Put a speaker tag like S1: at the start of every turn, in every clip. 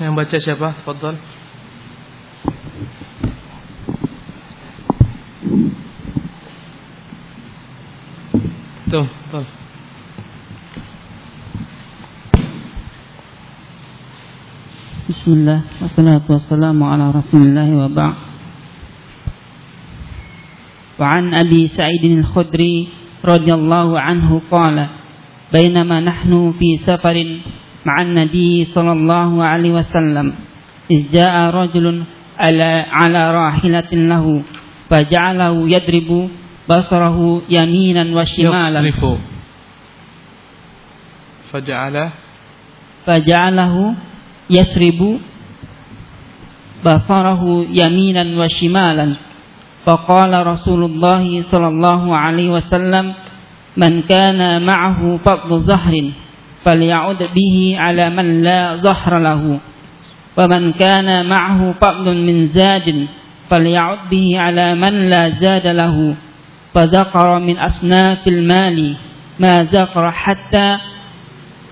S1: Yang baca siapa? Fadal. Tuh, tuh.
S2: الله والصلاة والسلام على رسول الله وبعد وعن أبي سعيد الخدري رضي الله عنه قال بينما نحن في سفر مع النبي صلى الله عليه وسلم. إذ جاء رجل على, راحلة له فجعله يضرب بصره يمينا وشمالا.
S1: يصرف فجعل.
S2: فجعله يسرب بصره يمينا وشمالا. فقال رسول الله صلى الله عليه وسلم من كان معه فضل زهر فليعد به على من لا زهر له. ومن كان معه فضل من زاد فليعد به على من لا زاد له. فذكر من أصناف المال ما ذكر حتى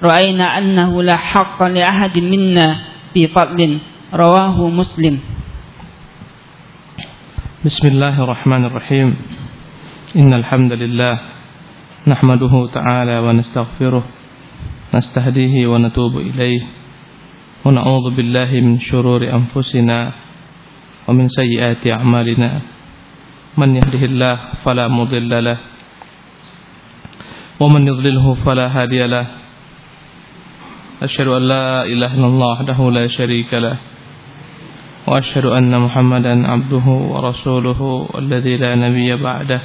S2: رأينا أنه لا حق لأحد منا في فضل. رواه مسلم.
S1: بسم الله الرحمن الرحيم. إن الحمد لله نحمده تعالى ونستغفره نستهديه ونتوب إليه ونعوذ بالله من شرور أنفسنا ومن سيئات أعمالنا. من يهده الله فلا مضل له ومن يضلله فلا هادي له. أشهد أن لا إله إلا الله وحده لا شريك له وأشهد أن محمدا عبده ورسوله الذي لا نبي بعده.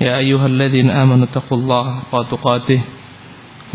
S1: يا أيها الذين آمنوا اتقوا الله حق تقاته.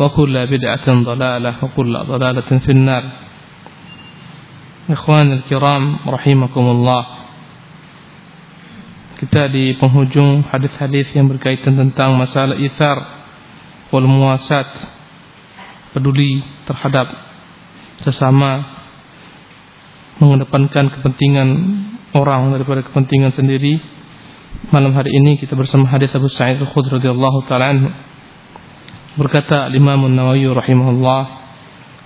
S1: وكل بدعة ضلالة وكل ضلالة في النار إخوان الكرام رحمكم الله kita di penghujung hadis-hadis yang berkaitan tentang masalah ithar wal muasat peduli terhadap sesama mengedepankan kepentingan orang daripada kepentingan sendiri malam hari ini kita bersama hadis Abu Sa'id Al-Khudri radhiyallahu taala anhu berkata Imam An-Nawawi rahimahullah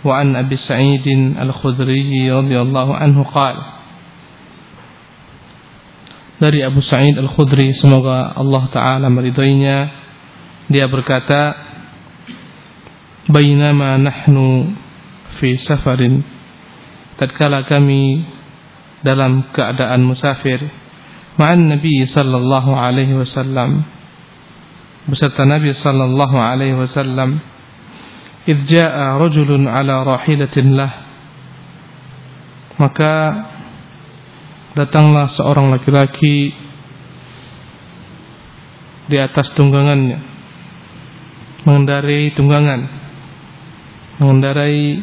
S1: wa an Abi Sa'id Al-Khudri radhiyallahu anhu qala. Dari Abu Sa'id Al-Khudri semoga Allah taala meridainya dia berkata bainama nahnu fi safarin. Tatkala kami dalam keadaan musafir ma'an Nabi sallallahu alaihi wasallam beserta Nabi sallallahu alaihi wasallam idh jaa rajulun ala rahilatin lah. Maka datanglah seorang laki-laki di atas tunggangannya mengendarai tunggangan mengendarai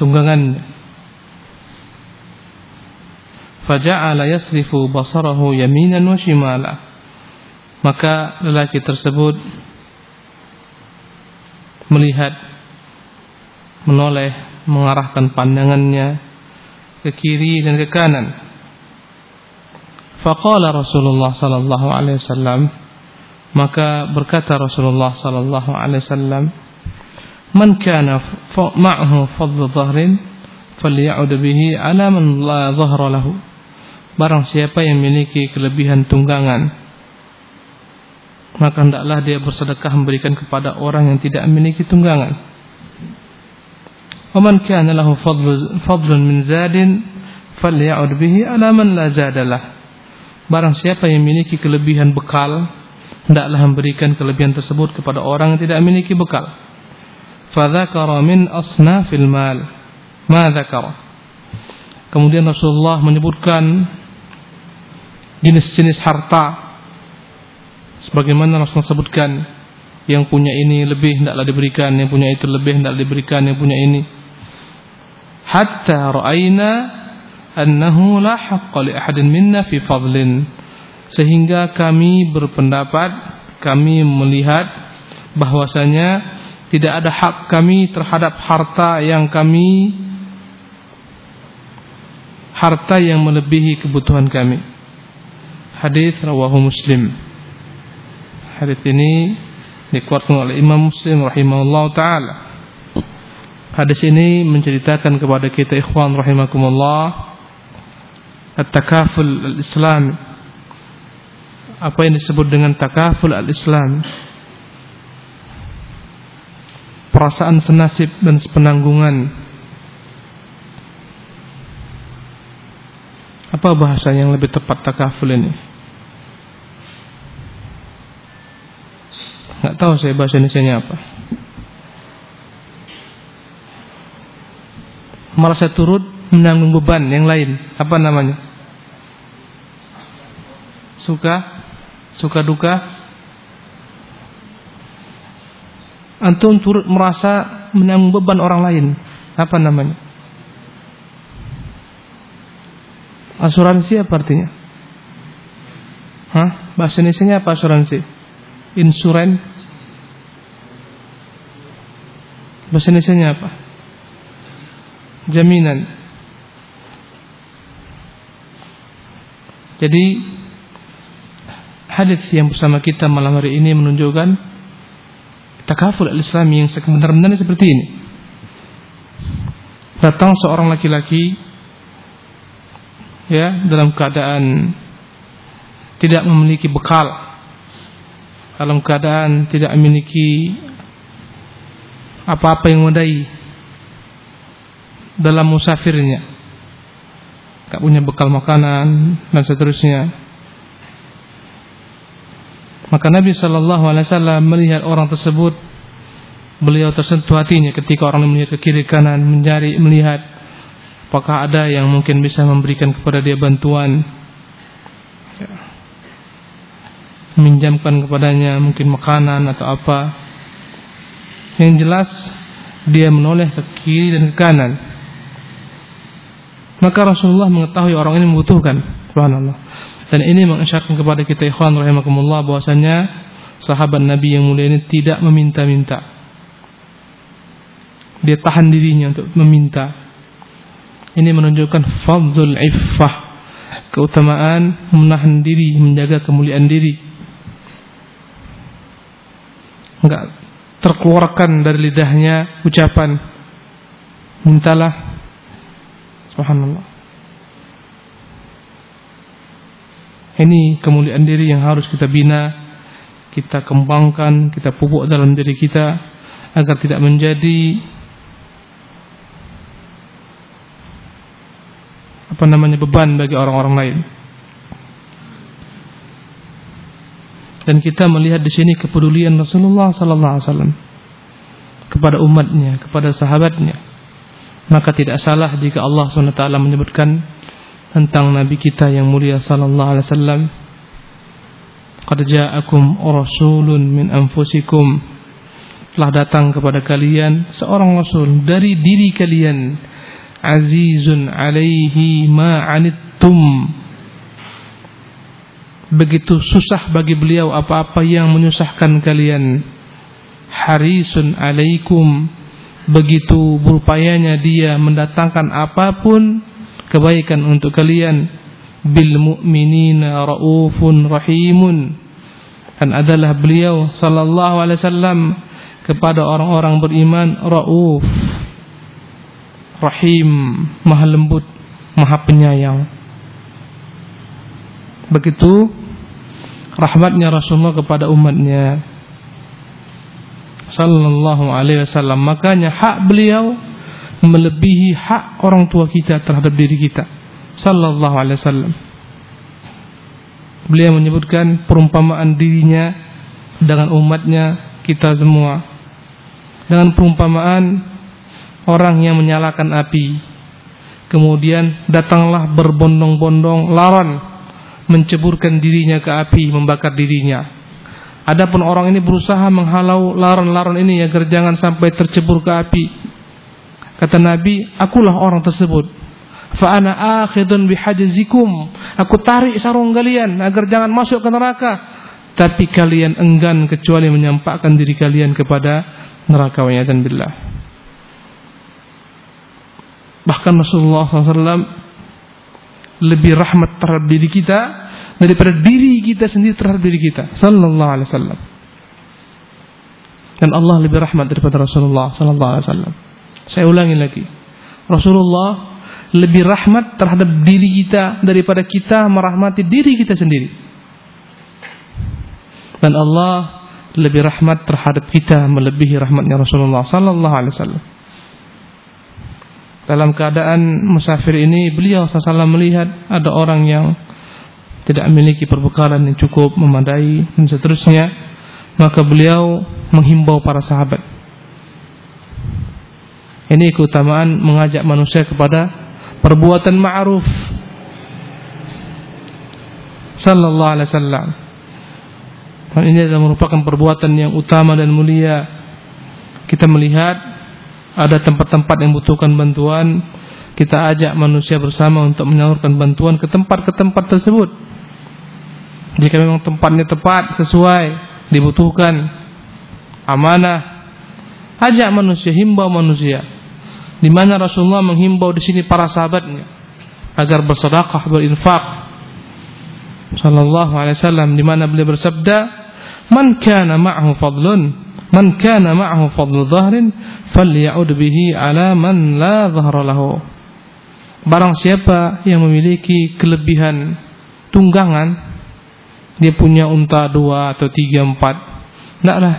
S1: tunggangannya faja'ala yasrifu basarahu yaminan wa shimala maka lelaki tersebut melihat menoleh mengarahkan pandangannya ke kiri dan ke kanan. Faqala Rasulullah sallallahu alaihi wasallam maka berkata Rasulullah sallallahu alaihi wasallam man kana ma'ahu fadl dhahrin faly'ud bihi ala man la dhahra lahu. Barang siapa yang memiliki kelebihan tunggangan maka hendaklah dia bersedekah memberikan kepada orang yang tidak memiliki tunggangan. Waman kana lahu fadlun min zadin falyaud bihi ala man la zadalah. Barang siapa yang memiliki kelebihan bekal, hendaklah memberikan kelebihan tersebut kepada orang yang tidak memiliki bekal. Fadzakara min asnafil mal. Ma dzakara. Kemudian Rasulullah menyebutkan jenis-jenis harta sebagaimana Rasulullah sebutkan yang punya ini lebih hendaklah diberikan, yang punya itu lebih hendaklah diberikan, yang punya ini. Hatta ra'ayna annahu la haqqa li ahadin minna fi fadlin. Sehingga kami berpendapat kami melihat bahwasanya tidak ada hak kami terhadap harta yang kami harta yang melebihi kebutuhan kami. Hadis rawahu muslim hadis ini dikeluarkan oleh Imam Muslim rahimahullah taala. Hadis ini menceritakan kepada kita ikhwan rahimakumullah at-takaful al-islam. Apa yang disebut dengan takaful al-islam? Perasaan senasib dan sepenanggungan. Apa bahasa yang lebih tepat takaful ini tahu saya bahasa Indonesia apa merasa turut menanggung beban yang lain. Apa namanya? Suka, suka duka. Antum turut merasa menanggung beban orang lain. Apa namanya? Asuransi apa artinya? Hah? Bahasa Indonesia apa asuransi? Insuran? Bahasa Indonesia apa? jaminan. Jadi hadis yang bersama kita malam hari ini menunjukkan takaful al-Islam yang sebenarnya seperti ini. Datang seorang laki-laki ya dalam keadaan tidak memiliki bekal dalam keadaan tidak memiliki apa-apa yang memadai dalam musafirnya. Tak punya bekal makanan dan seterusnya. Maka Nabi Shallallahu Alaihi Wasallam melihat orang tersebut beliau tersentuh hatinya ketika orang melihat ke kiri kanan mencari melihat apakah ada yang mungkin bisa memberikan kepada dia bantuan. Ya. meminjamkan kepadanya mungkin makanan atau apa yang jelas dia menoleh ke kiri dan ke kanan maka Rasulullah mengetahui orang ini membutuhkan. Subhanallah. Dan ini mengisyaratkan kepada kita ikhwan rahimakumullah bahwasanya sahabat Nabi yang mulia ini tidak meminta-minta. Dia tahan dirinya untuk meminta. Ini menunjukkan fadlul iffah, keutamaan menahan diri, menjaga kemuliaan diri. Enggak terkeluarkan dari lidahnya ucapan mintalah Subhanallah. Ini kemuliaan diri yang harus kita bina, kita kembangkan, kita pupuk dalam diri kita agar tidak menjadi apa namanya beban bagi orang-orang lain. Dan kita melihat di sini kepedulian Rasulullah sallallahu alaihi wasallam kepada umatnya, kepada sahabatnya. Maka tidak salah jika Allah SWT menyebutkan tentang Nabi kita yang mulia sallallahu alaihi wasallam qad ja'akum rasulun min anfusikum. Telah datang kepada kalian seorang rasul dari diri kalian azizun alaihi ma anittum begitu susah bagi beliau apa-apa yang menyusahkan kalian. Harisun alaikum. Begitu berupayanya dia mendatangkan apapun kebaikan untuk kalian. Bil mu'minina raufun rahimun. Dan adalah beliau sallallahu alaihi wasallam kepada orang-orang beriman rauf rahim maha lembut maha penyayang begitu rahmatnya Rasulullah kepada umatnya sallallahu alaihi wasallam makanya hak beliau melebihi hak orang tua kita terhadap diri kita. Sallallahu alaihi wasallam. Beliau menyebutkan perumpamaan dirinya dengan umatnya kita semua. Dengan perumpamaan orang yang menyalakan api. Kemudian datanglah berbondong-bondong lawan menceburkan dirinya ke api, membakar dirinya. Adapun orang ini berusaha menghalau laron-laron ini agar jangan sampai tercebur ke api. Kata Nabi, akulah orang tersebut. Fa'ana akhidun bihajazikum. Aku tarik sarung kalian agar jangan masuk ke neraka. Tapi kalian enggan kecuali menyampaikan diri kalian kepada neraka wa billah. Bahkan Rasulullah SAW lebih rahmat terhadap diri kita daripada diri kita sendiri terhadap diri kita. Sallallahu alaihi wasallam. Dan Allah lebih rahmat daripada Rasulullah sallallahu alaihi wasallam. Saya ulangi lagi. Rasulullah lebih rahmat terhadap diri kita daripada kita merahmati diri kita sendiri. Dan Allah lebih rahmat terhadap kita melebihi rahmatnya Rasulullah sallallahu alaihi wasallam dalam keadaan musafir ini beliau sallallahu melihat ada orang yang tidak memiliki perbekalan yang cukup memadai dan seterusnya maka beliau menghimbau para sahabat. Ini keutamaan mengajak manusia kepada perbuatan ma'ruf. Sallallahu alaihi wasallam. Dan ini adalah merupakan perbuatan yang utama dan mulia. Kita melihat ada tempat-tempat yang membutuhkan bantuan kita ajak manusia bersama untuk menyalurkan bantuan ke tempat ke tempat tersebut jika memang tempatnya tepat, sesuai, dibutuhkan, amanah, ajak manusia, himbau manusia. Di mana Rasulullah menghimbau di sini para sahabatnya agar bersedekah, berinfak. Sallallahu alaihi wasallam di mana beliau bersabda, "Man kana ma'ahu fadlun, man kana ma'ahu fadlu dhahrin, falya'ud bihi ala man la dhahra lahu." Barang siapa yang memiliki kelebihan tunggangan dia punya unta dua atau tiga empat tidaklah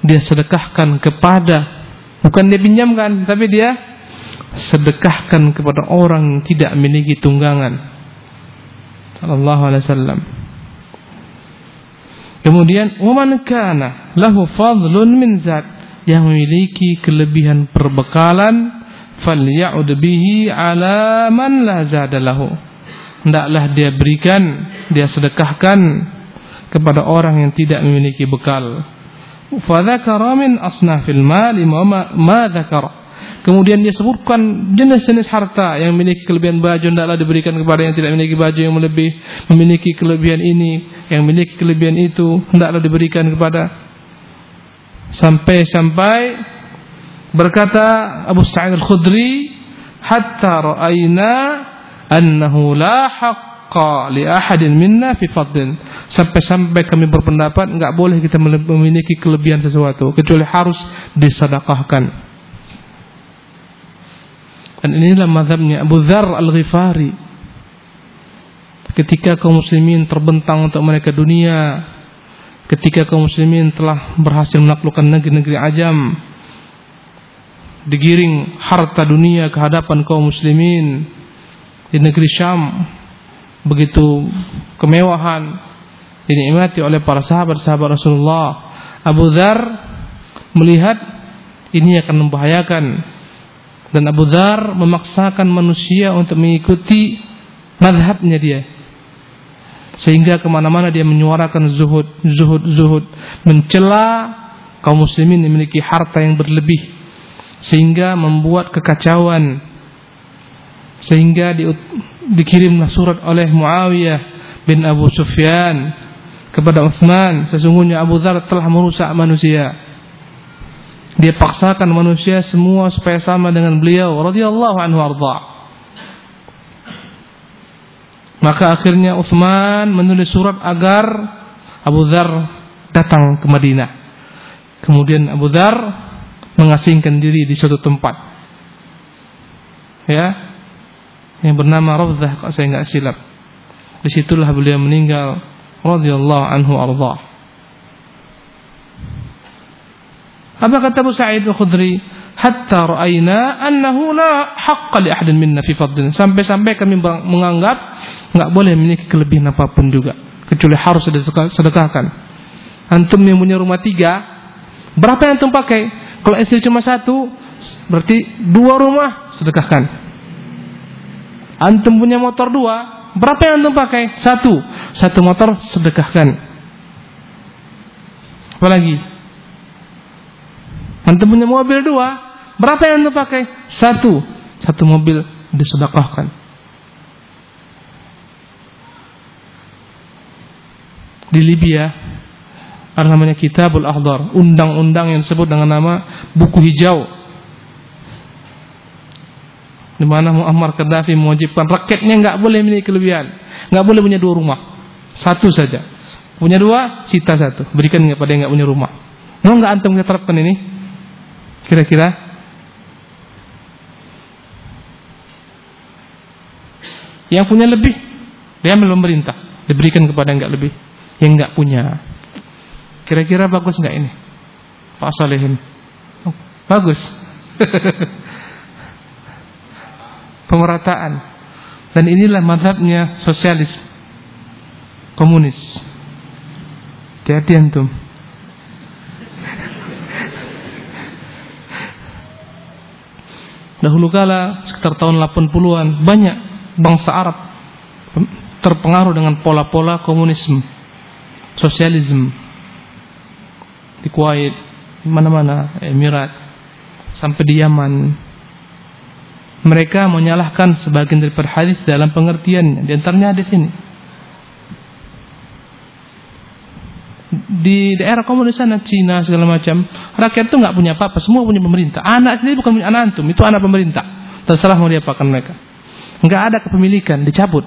S1: dia sedekahkan kepada bukan dia pinjamkan tapi dia sedekahkan kepada orang yang tidak memiliki tunggangan sallallahu alaihi wasallam kemudian waman kana lahu fadlun min zat yang memiliki kelebihan perbekalan falya'ud bihi ala man la zada lahu hendaklah dia berikan, dia sedekahkan kepada orang yang tidak memiliki bekal. Fadzakara min asnafil mali ma ma dzakara. Kemudian dia sebutkan jenis-jenis harta yang memiliki kelebihan baju hendaklah diberikan kepada yang tidak memiliki baju yang lebih memiliki kelebihan ini, yang memiliki kelebihan itu hendaklah diberikan kepada. Sampai-sampai berkata Abu Sa'id Al-Khudri hatta ra'ayna annahu la haqqa li ahadin minna fi fadlin. Sampai-sampai kami berpendapat enggak boleh kita memiliki kelebihan sesuatu kecuali harus disedekahkan dan inilah mazhabnya Abu Dzar Al-Ghifari ketika kaum muslimin terbentang untuk mereka dunia ketika kaum muslimin telah berhasil menaklukkan negeri-negeri ajam digiring harta dunia ke hadapan kaum muslimin di negeri Syam begitu kemewahan dinikmati oleh para sahabat-sahabat Rasulullah. Abu Dhar melihat ini akan membahayakan dan Abu Dhar memaksakan manusia untuk mengikuti madhabnya dia. Sehingga ke mana-mana dia menyuarakan zuhud, zuhud, zuhud, mencela kaum muslimin memiliki harta yang berlebih. Sehingga membuat kekacauan. Sehingga di, dikirimlah surat oleh Muawiyah bin Abu Sufyan kepada Uthman. Sesungguhnya Abu Dhar telah merusak manusia dia paksakan manusia semua supaya sama dengan beliau radhiyallahu anhu arda maka akhirnya Uthman menulis surat agar Abu Dhar datang ke Madinah kemudian Abu Dhar mengasingkan diri di suatu tempat ya yang bernama Rawdah kalau saya nggak silap. Di situlah beliau meninggal radhiyallahu anhu arda. Apa kata Abu Sa'id Al-Khudri? hatta ra'ayna annahu la haqqa li ahadin minna fi fadlin. Sampai-sampai kami menganggap enggak boleh memiliki kelebihan apa pun juga kecuali harus sedekahkan. Antum yang punya rumah tiga, berapa yang antum pakai? Kalau istri cuma satu, berarti dua rumah sedekahkan. Antum punya motor dua, berapa yang antum pakai? Satu, satu motor sedekahkan. Apalagi? Antum punya mobil dua, berapa yang antum pakai? Satu, satu mobil disedekahkan. di Libya ada namanya Kitabul Ahdar, undang-undang yang disebut dengan nama buku hijau. Di mana Muammar Gaddafi mewajibkan rakyatnya nggak boleh memiliki kelebihan, nggak boleh punya dua rumah, satu saja. Punya dua, cita satu, berikan kepada yang nggak punya rumah. Mau nggak antum kita terapkan ini? Kira-kira? Yang punya lebih, dia belum pemerintah, diberikan kepada yang nggak lebih yang nggak punya. Kira-kira bagus nggak ini? Pak Salehin. Oh, bagus. Pemerataan. Dan inilah madhabnya sosialis komunis. Jadi antum. Dahulu kala sekitar tahun 80-an banyak bangsa Arab terpengaruh dengan pola-pola komunisme sosialisme di Kuwait, mana-mana, Emirat, sampai di Yaman. Mereka menyalahkan sebagian dari hadis dalam pengertiannya. Di antaranya di sini. Di daerah komunis sana, Cina segala macam, rakyat itu nggak punya apa-apa, semua punya pemerintah. Anak sendiri bukan punya anak antum, itu anak pemerintah. Terserah mau diapakan mereka. Nggak ada kepemilikan, dicabut.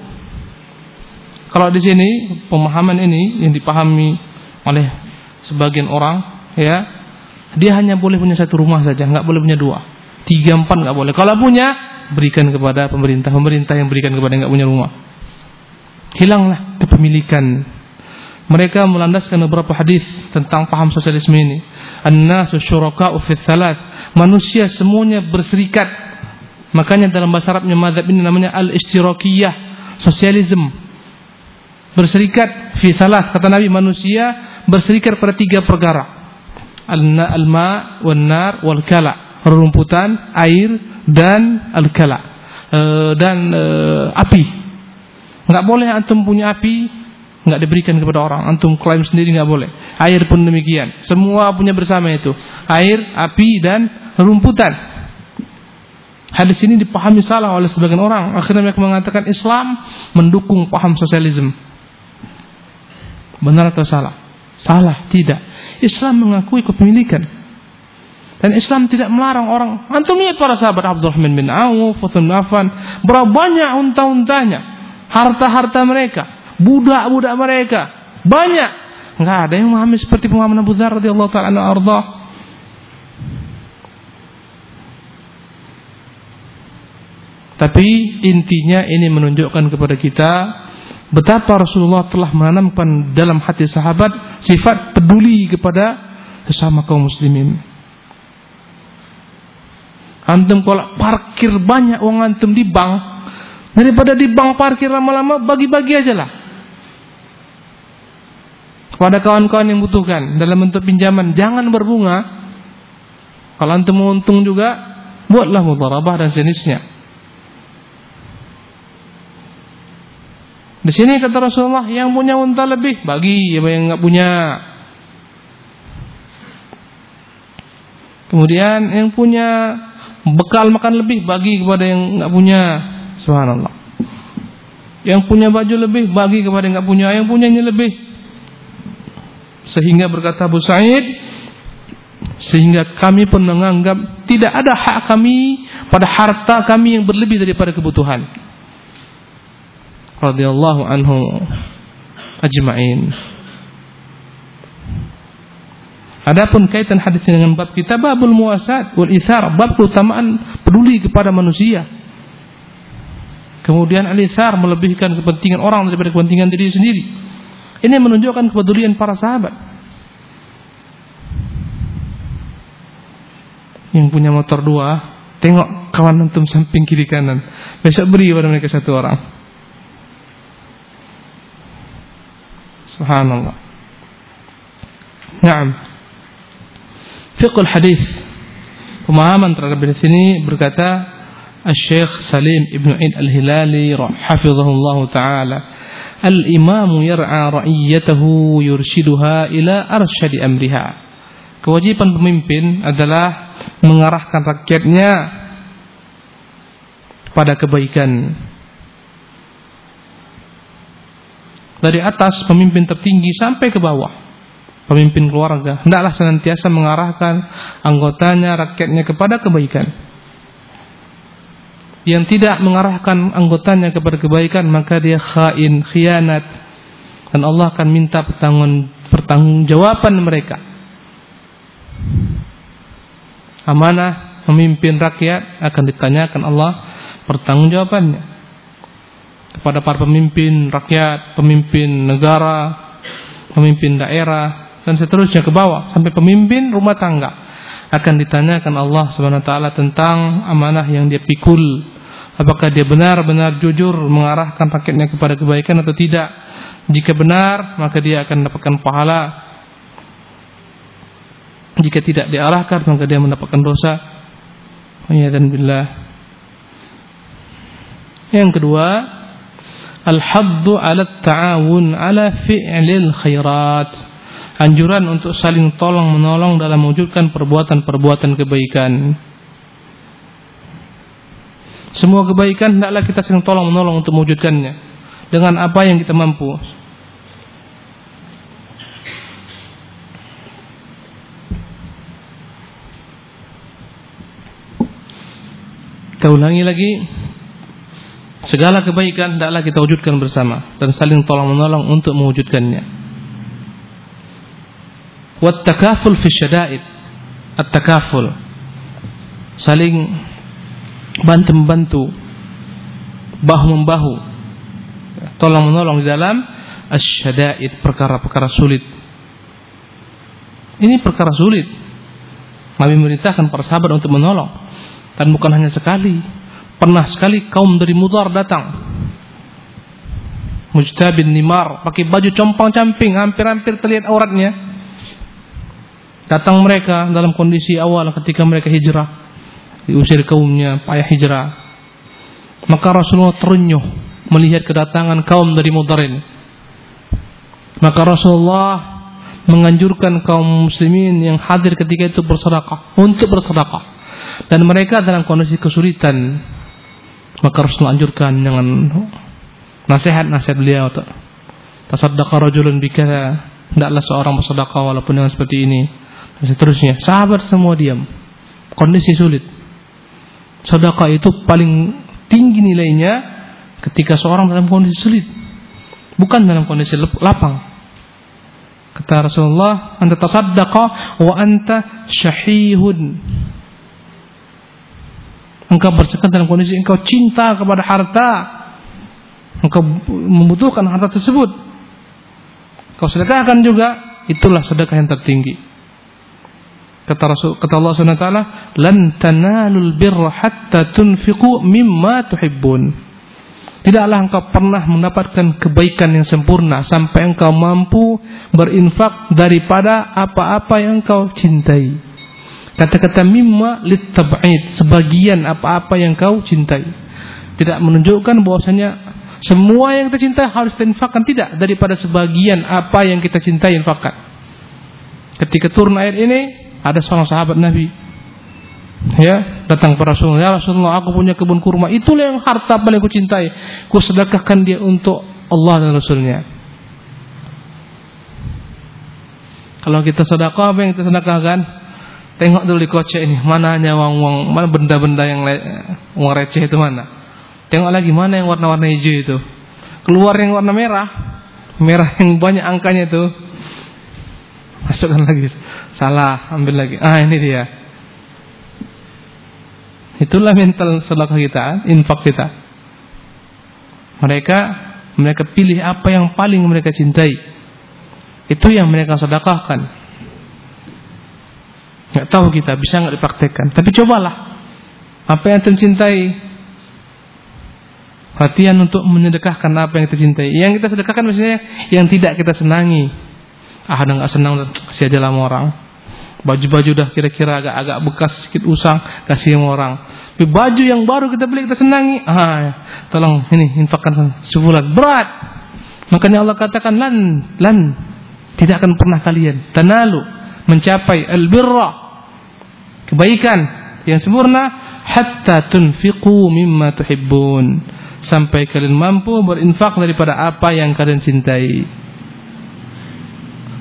S1: Kalau di sini pemahaman ini yang dipahami oleh sebagian orang, ya, dia hanya boleh punya satu rumah saja, nggak boleh punya dua, tiga empat nggak boleh. Kalau punya, berikan kepada pemerintah, pemerintah yang berikan kepada yang nggak punya rumah. Hilanglah kepemilikan. Mereka melandaskan beberapa hadis tentang paham sosialisme ini. An-nasu syuraka'u fi Manusia semuanya berserikat. Makanya dalam bahasa Arabnya mazhab ini namanya al-ishtirakiyah, sosialisme. Berserikat fi salah kata Nabi manusia berserikat pada tiga perkara. Al-ma wal nar wal kala rerumputan air dan al-kala. E, dan e, api. Nggak boleh antum punya api nggak diberikan kepada orang antum klaim sendiri nggak boleh air pun demikian semua punya bersama itu air api dan rumputan Hadis ini dipahami salah oleh sebagian orang. Akhirnya mereka mengatakan Islam mendukung paham sosialisme. Benar atau salah? Salah, tidak. Islam mengakui kepemilikan. Dan Islam tidak melarang orang. Antum lihat para sahabat Abdurrahman bin Auf, Uthman bin berapa banyak unta-untanya, harta-harta mereka, budak-budak mereka, banyak. Enggak ada yang memahami seperti pemahaman Abu Dzar radhiyallahu taala anhu Tapi intinya ini menunjukkan kepada kita Betapa Rasulullah telah menanamkan dalam hati sahabat sifat peduli kepada sesama kaum muslimin. Antum kalau parkir banyak uang antum di bank, daripada di bank parkir lama-lama bagi-bagi aja lah. Kepada kawan-kawan yang butuhkan dalam bentuk pinjaman, jangan berbunga. Kalau antum untung juga, buatlah mudharabah dan jenisnya. Di sini kata Rasulullah yang punya unta lebih bagi yang nggak punya. Kemudian yang punya bekal makan lebih bagi kepada yang nggak punya. Subhanallah. Yang punya baju lebih bagi kepada yang nggak punya, yang punyanya lebih. Sehingga berkata Abu Sa'id, sehingga kami pun menganggap tidak ada hak kami pada harta kami yang berlebih daripada kebutuhan radhiyallahu anhu ajma'in. Adapun kaitan hadis dengan bab kita babul muasat wal ithar, bab keutamaan peduli kepada manusia. Kemudian al-ithar melebihkan kepentingan orang daripada kepentingan diri sendiri. Ini menunjukkan kepedulian para sahabat. yang punya motor dua, tengok kawan antum samping kiri kanan. Besok beri pada mereka satu orang. Subhanallah. Naam. Fiqhul hadis. Pemahaman terhadap di sini berkata Al-Syekh Salim Ibn Aid Al-Hilali hafizahullah taala Al-imamu yar'a ra'iyatahu yurshiduha ila arsyadi amriha. Kewajiban pemimpin adalah mengarahkan rakyatnya pada kebaikan. Dari atas pemimpin tertinggi sampai ke bawah. Pemimpin keluarga hendaklah senantiasa mengarahkan anggotanya, rakyatnya kepada kebaikan. Yang tidak mengarahkan anggotanya kepada kebaikan maka dia khain, khianat. Dan Allah akan minta pertanggung pertanggungjawaban mereka. Amanah memimpin rakyat akan ditanyakan Allah pertanggungjawabannya kepada para pemimpin rakyat, pemimpin negara, pemimpin daerah dan seterusnya ke bawah sampai pemimpin rumah tangga akan ditanyakan Allah Subhanahu wa taala tentang amanah yang dia pikul. Apakah dia benar-benar jujur mengarahkan rakyatnya kepada kebaikan atau tidak? Jika benar, maka dia akan mendapatkan pahala. Jika tidak diarahkan, maka dia mendapatkan dosa. Ya dan billah. Yang kedua, al-haddu 'ala ta'awun 'ala fi'lil khairat anjuran untuk saling tolong menolong dalam mewujudkan perbuatan-perbuatan kebaikan. Semua kebaikan hendaklah kita saling tolong menolong untuk mewujudkannya dengan apa yang kita mampu. Kita ulangi lagi Segala kebaikan hendaklah kita wujudkan bersama dan saling tolong menolong untuk mewujudkannya wat takaful fi syada'id. At takaful saling bantu membantu. Bahu membahu. Tolong menolong di dalam asyada'id perkara-perkara sulit. Ini perkara sulit. Nabi memerintahkan para sahabat untuk menolong. Dan bukan hanya sekali. Pernah sekali kaum dari Mudar datang. Mujtabin Nimar pakai baju compang-camping hampir-hampir terlihat auratnya. Datang mereka dalam kondisi awal ketika mereka hijrah. Diusir kaumnya, payah hijrah. Maka Rasulullah terenyuh melihat kedatangan kaum dari Mudar ini. Maka Rasulullah menganjurkan kaum muslimin yang hadir ketika itu bersedekah untuk bersedekah dan mereka dalam kondisi kesulitan maka Rasulullah anjurkan dengan nasihat-nasihat beliau tasaddaqa rajulun bikala hendaklah seorang bersedekah walaupun dengan seperti ini dan seterusnya. Sahabat semua diam. Kondisi sulit. Sedekah itu paling tinggi nilainya ketika seorang dalam kondisi sulit. Bukan dalam kondisi lapang. Kata Rasulullah, "Anta tasaddaqa wa anta syahihun." Engkau bersedekah dalam kondisi engkau cinta kepada harta. Engkau membutuhkan harta tersebut. Kau sedekahkan juga, itulah sedekah yang tertinggi. Kata Rasul kata Allah Subhanahu wa taala, "Lan tanalul birra hatta tunfiqu mimma tuhibbun." Tidaklah engkau pernah mendapatkan kebaikan yang sempurna sampai engkau mampu berinfak daripada apa-apa yang engkau cintai. Kata-kata mimma litab'id, sebagian apa-apa yang kau cintai. Tidak menunjukkan bahwasanya semua yang kita cintai harus kita tidak daripada sebagian apa yang kita cintai infakkan. Ketika turun ayat ini ada seorang sahabat Nabi. Ya datang ke Rasulullah. Ya Rasulullah aku punya kebun kurma. Itulah yang harta paling ku cintai. Ku sedekahkan dia untuk Allah dan Rasulnya. Kalau kita sedekah apa yang kita sedekahkan? Tengok dulu di kocek ini mana hanya uang uang mana benda-benda yang uang receh itu mana? Tengok lagi mana yang warna-warna hijau itu? Keluar yang warna merah. Merah yang banyak angkanya itu masukkan lagi Salah, ambil lagi. Ah, ini dia. Itulah mental sedekah kita, infak kita. Mereka mereka pilih apa yang paling mereka cintai. Itu yang mereka sedekahkan. Nggak tahu kita bisa nggak dipraktekkan. Tapi cobalah. Apa yang tercintai, perhatian untuk menyedekahkan apa yang kita cintai. Yang kita sedekahkan misalnya yang tidak kita senangi. Ah, ada nggak senang, kasih aja lah orang. Baju-baju dah kira-kira agak-agak bekas sedikit usang, kasih sama orang. Tapi baju yang baru kita beli kita senangi, ah, ya. tolong ini infakkan sebulan berat. Makanya Allah katakan lan lan tidak akan pernah kalian tanalu mencapai albirra kebaikan yang sempurna hatta tunfiqu mimma tuhibbun sampai kalian mampu berinfak daripada apa yang kalian cintai.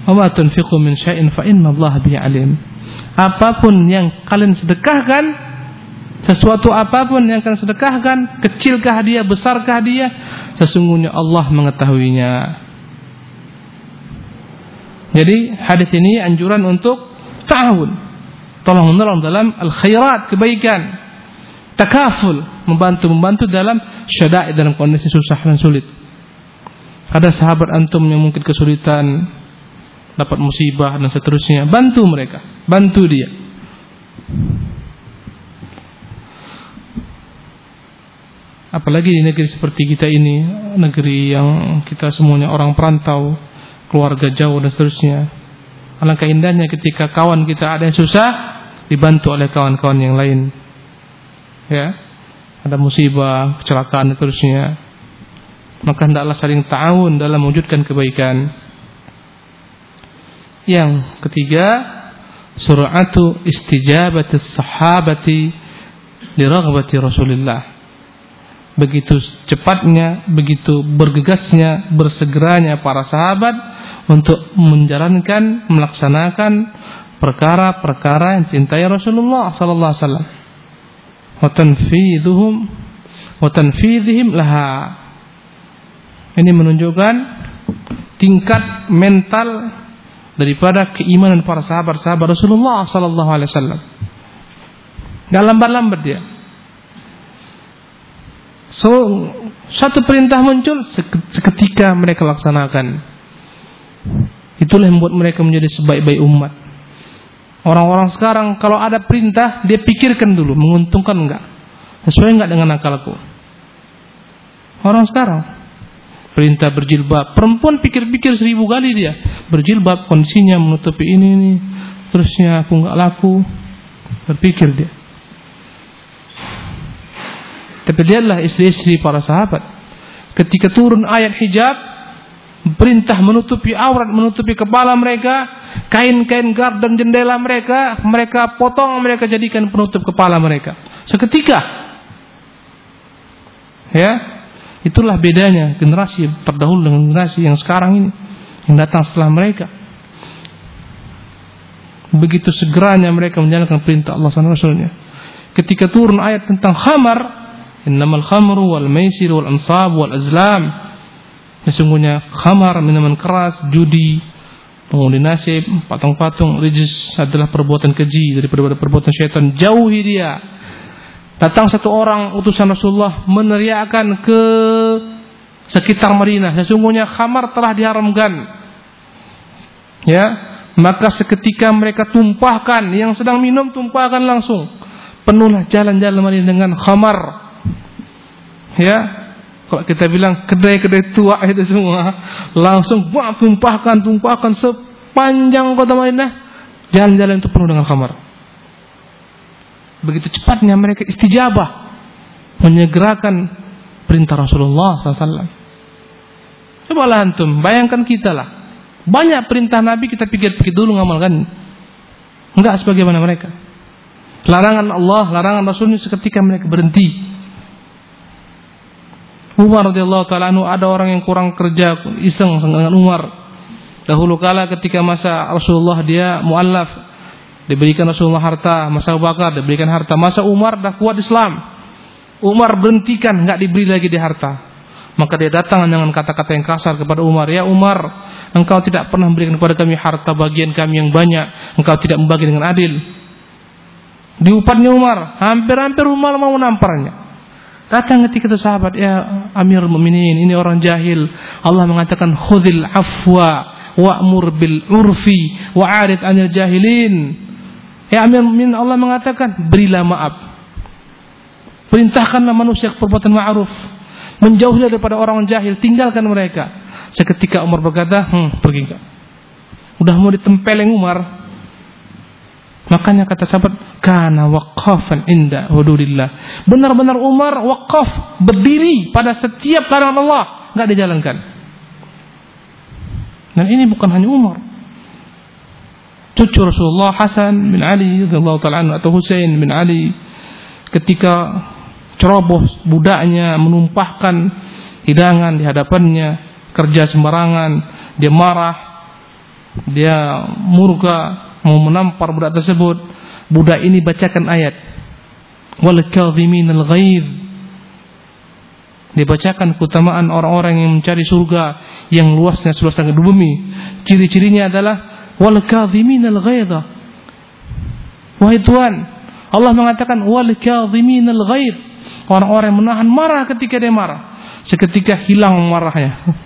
S1: Wa tunfiqu min syai'in fa inna Allah bihi alim. Apa pun yang kalian sedekahkan, sesuatu apa pun yang kalian sedekahkan, kecilkah dia, besarkah dia, sesungguhnya Allah mengetahuinya. Jadi hadis ini anjuran untuk ta'awun. Tolong menolong dalam al-khairat, kebaikan. Takaful, membantu-membantu dalam syada'i dalam kondisi susah dan sulit. Ada sahabat antum yang mungkin kesulitan, dapat musibah dan seterusnya, bantu mereka, bantu dia. Apalagi di negeri seperti kita ini, negeri yang kita semuanya orang perantau, keluarga jauh dan seterusnya. Alangkah indahnya ketika kawan kita ada yang susah dibantu oleh kawan-kawan yang lain. Ya. Ada musibah, kecelakaan dan seterusnya. Maka hendaklah saling ta'awun dalam mewujudkan kebaikan. Yang ketiga, sur'atu istijabati sahabati li raghbati Rasulullah begitu cepatnya, begitu bergegasnya, bersegeranya para sahabat untuk menjalankan, melaksanakan perkara-perkara yang cintai Rasulullah sallallahu alaihi wasallam. Wa tanfidhuhum wa laha. Ini menunjukkan tingkat mental daripada keimanan para sahabat-sahabat Rasulullah sallallahu alaihi wasallam. Lambat-lambat dia. So, satu perintah muncul seketika mereka laksanakan. Itulah yang membuat mereka menjadi sebaik-baik umat. Orang-orang sekarang kalau ada perintah dia pikirkan dulu menguntungkan enggak, sesuai enggak dengan akalku. Orang sekarang perintah berjilbab, perempuan pikir-pikir seribu kali dia berjilbab kondisinya menutupi ini ini, terusnya aku enggak laku, berpikir dia. Tapi lihatlah istri-istri para sahabat. Ketika turun ayat hijab, perintah menutupi aurat, menutupi kepala mereka, kain-kain gard dan jendela mereka, mereka potong, mereka jadikan penutup kepala mereka. Seketika. Ya. Itulah bedanya generasi terdahulu dengan generasi yang sekarang ini yang datang setelah mereka. Begitu segeranya mereka menjalankan perintah Allah SWT. Ketika turun ayat tentang khamar, innamal khamru wal maisir wal ansab wal azlam sesungguhnya khamar minuman keras judi pengundi nasib patung-patung rijis adalah perbuatan keji daripada perbuatan syaitan jauhi dia datang satu orang utusan Rasulullah meneriakkan ke sekitar Madinah. Sesungguhnya khamar telah diharamkan. Ya maka seketika mereka tumpahkan. Yang sedang minum tumpahkan langsung. Penuhlah jalan-jalan Madinah dengan khamar. Ya kalau kita bilang kedai-kedai tua itu semua langsung buat tumpahkan tumpahkan sepanjang kota Madinah. Jalan-jalan itu penuh dengan khamar begitu cepatnya mereka istijabah menyegerakan perintah Rasulullah SAW coba lah antum bayangkan kita lah. Banyak perintah Nabi kita pikir-pikir dulu ngamalkan. Enggak sebagaimana mereka. Larangan Allah larangan Rasulnya seketika mereka berhenti. Umar radhiyallahu taala ada orang yang kurang kerja iseng dengan Umar. Dahulu kala ketika masa Rasulullah dia muallaf diberikan Rasulullah harta, masa Abu Bakar diberikan harta, masa Umar dah kuat Islam. Umar berhentikan nggak diberi lagi di harta. Maka dia datang dengan kata-kata yang kasar kepada Umar, "Ya Umar, engkau tidak pernah memberikan kepada kami harta bagian kami yang banyak, engkau tidak membagi dengan adil." Diupatnya Umar, hampir-hampir Umar mau namparnya. Datang ketika itu sahabat, ya Amir Mukminin, ini orang jahil. Allah mengatakan khudil afwa wa'mur bil urfi wa'arid anil jahilin. Ya amin Allah mengatakan berilah maaf. Perintahkanlah manusia perbuatan ma'ruf. Menjauhlah daripada orang jahil, tinggalkan mereka. Seketika Umar berkata, "Hmm, pergi enggak." Udah mau ditempeleng Umar. Makanya kata sahabat, "Kana waqafan inda hududillah." Benar-benar Umar waqaf, berdiri pada setiap larangan Allah, enggak dijalankan. Dan ini bukan hanya Umar, cucu Rasulullah Hasan bin Ali radhiyallahu taala atau Husain bin Ali ketika ceroboh budaknya menumpahkan hidangan di hadapannya kerja sembarangan dia marah dia murka mau menampar budak tersebut budak ini bacakan ayat wal kadhiminal ghaidh dibacakan keutamaan orang-orang yang mencari surga yang luasnya seluas langit bumi. Ciri-cirinya adalah wal kadhiminal ghaidha. Wahai Tuhan, Allah mengatakan wal kadhiminal ghaid. Orang-orang menahan marah ketika dia marah, seketika hilang marahnya.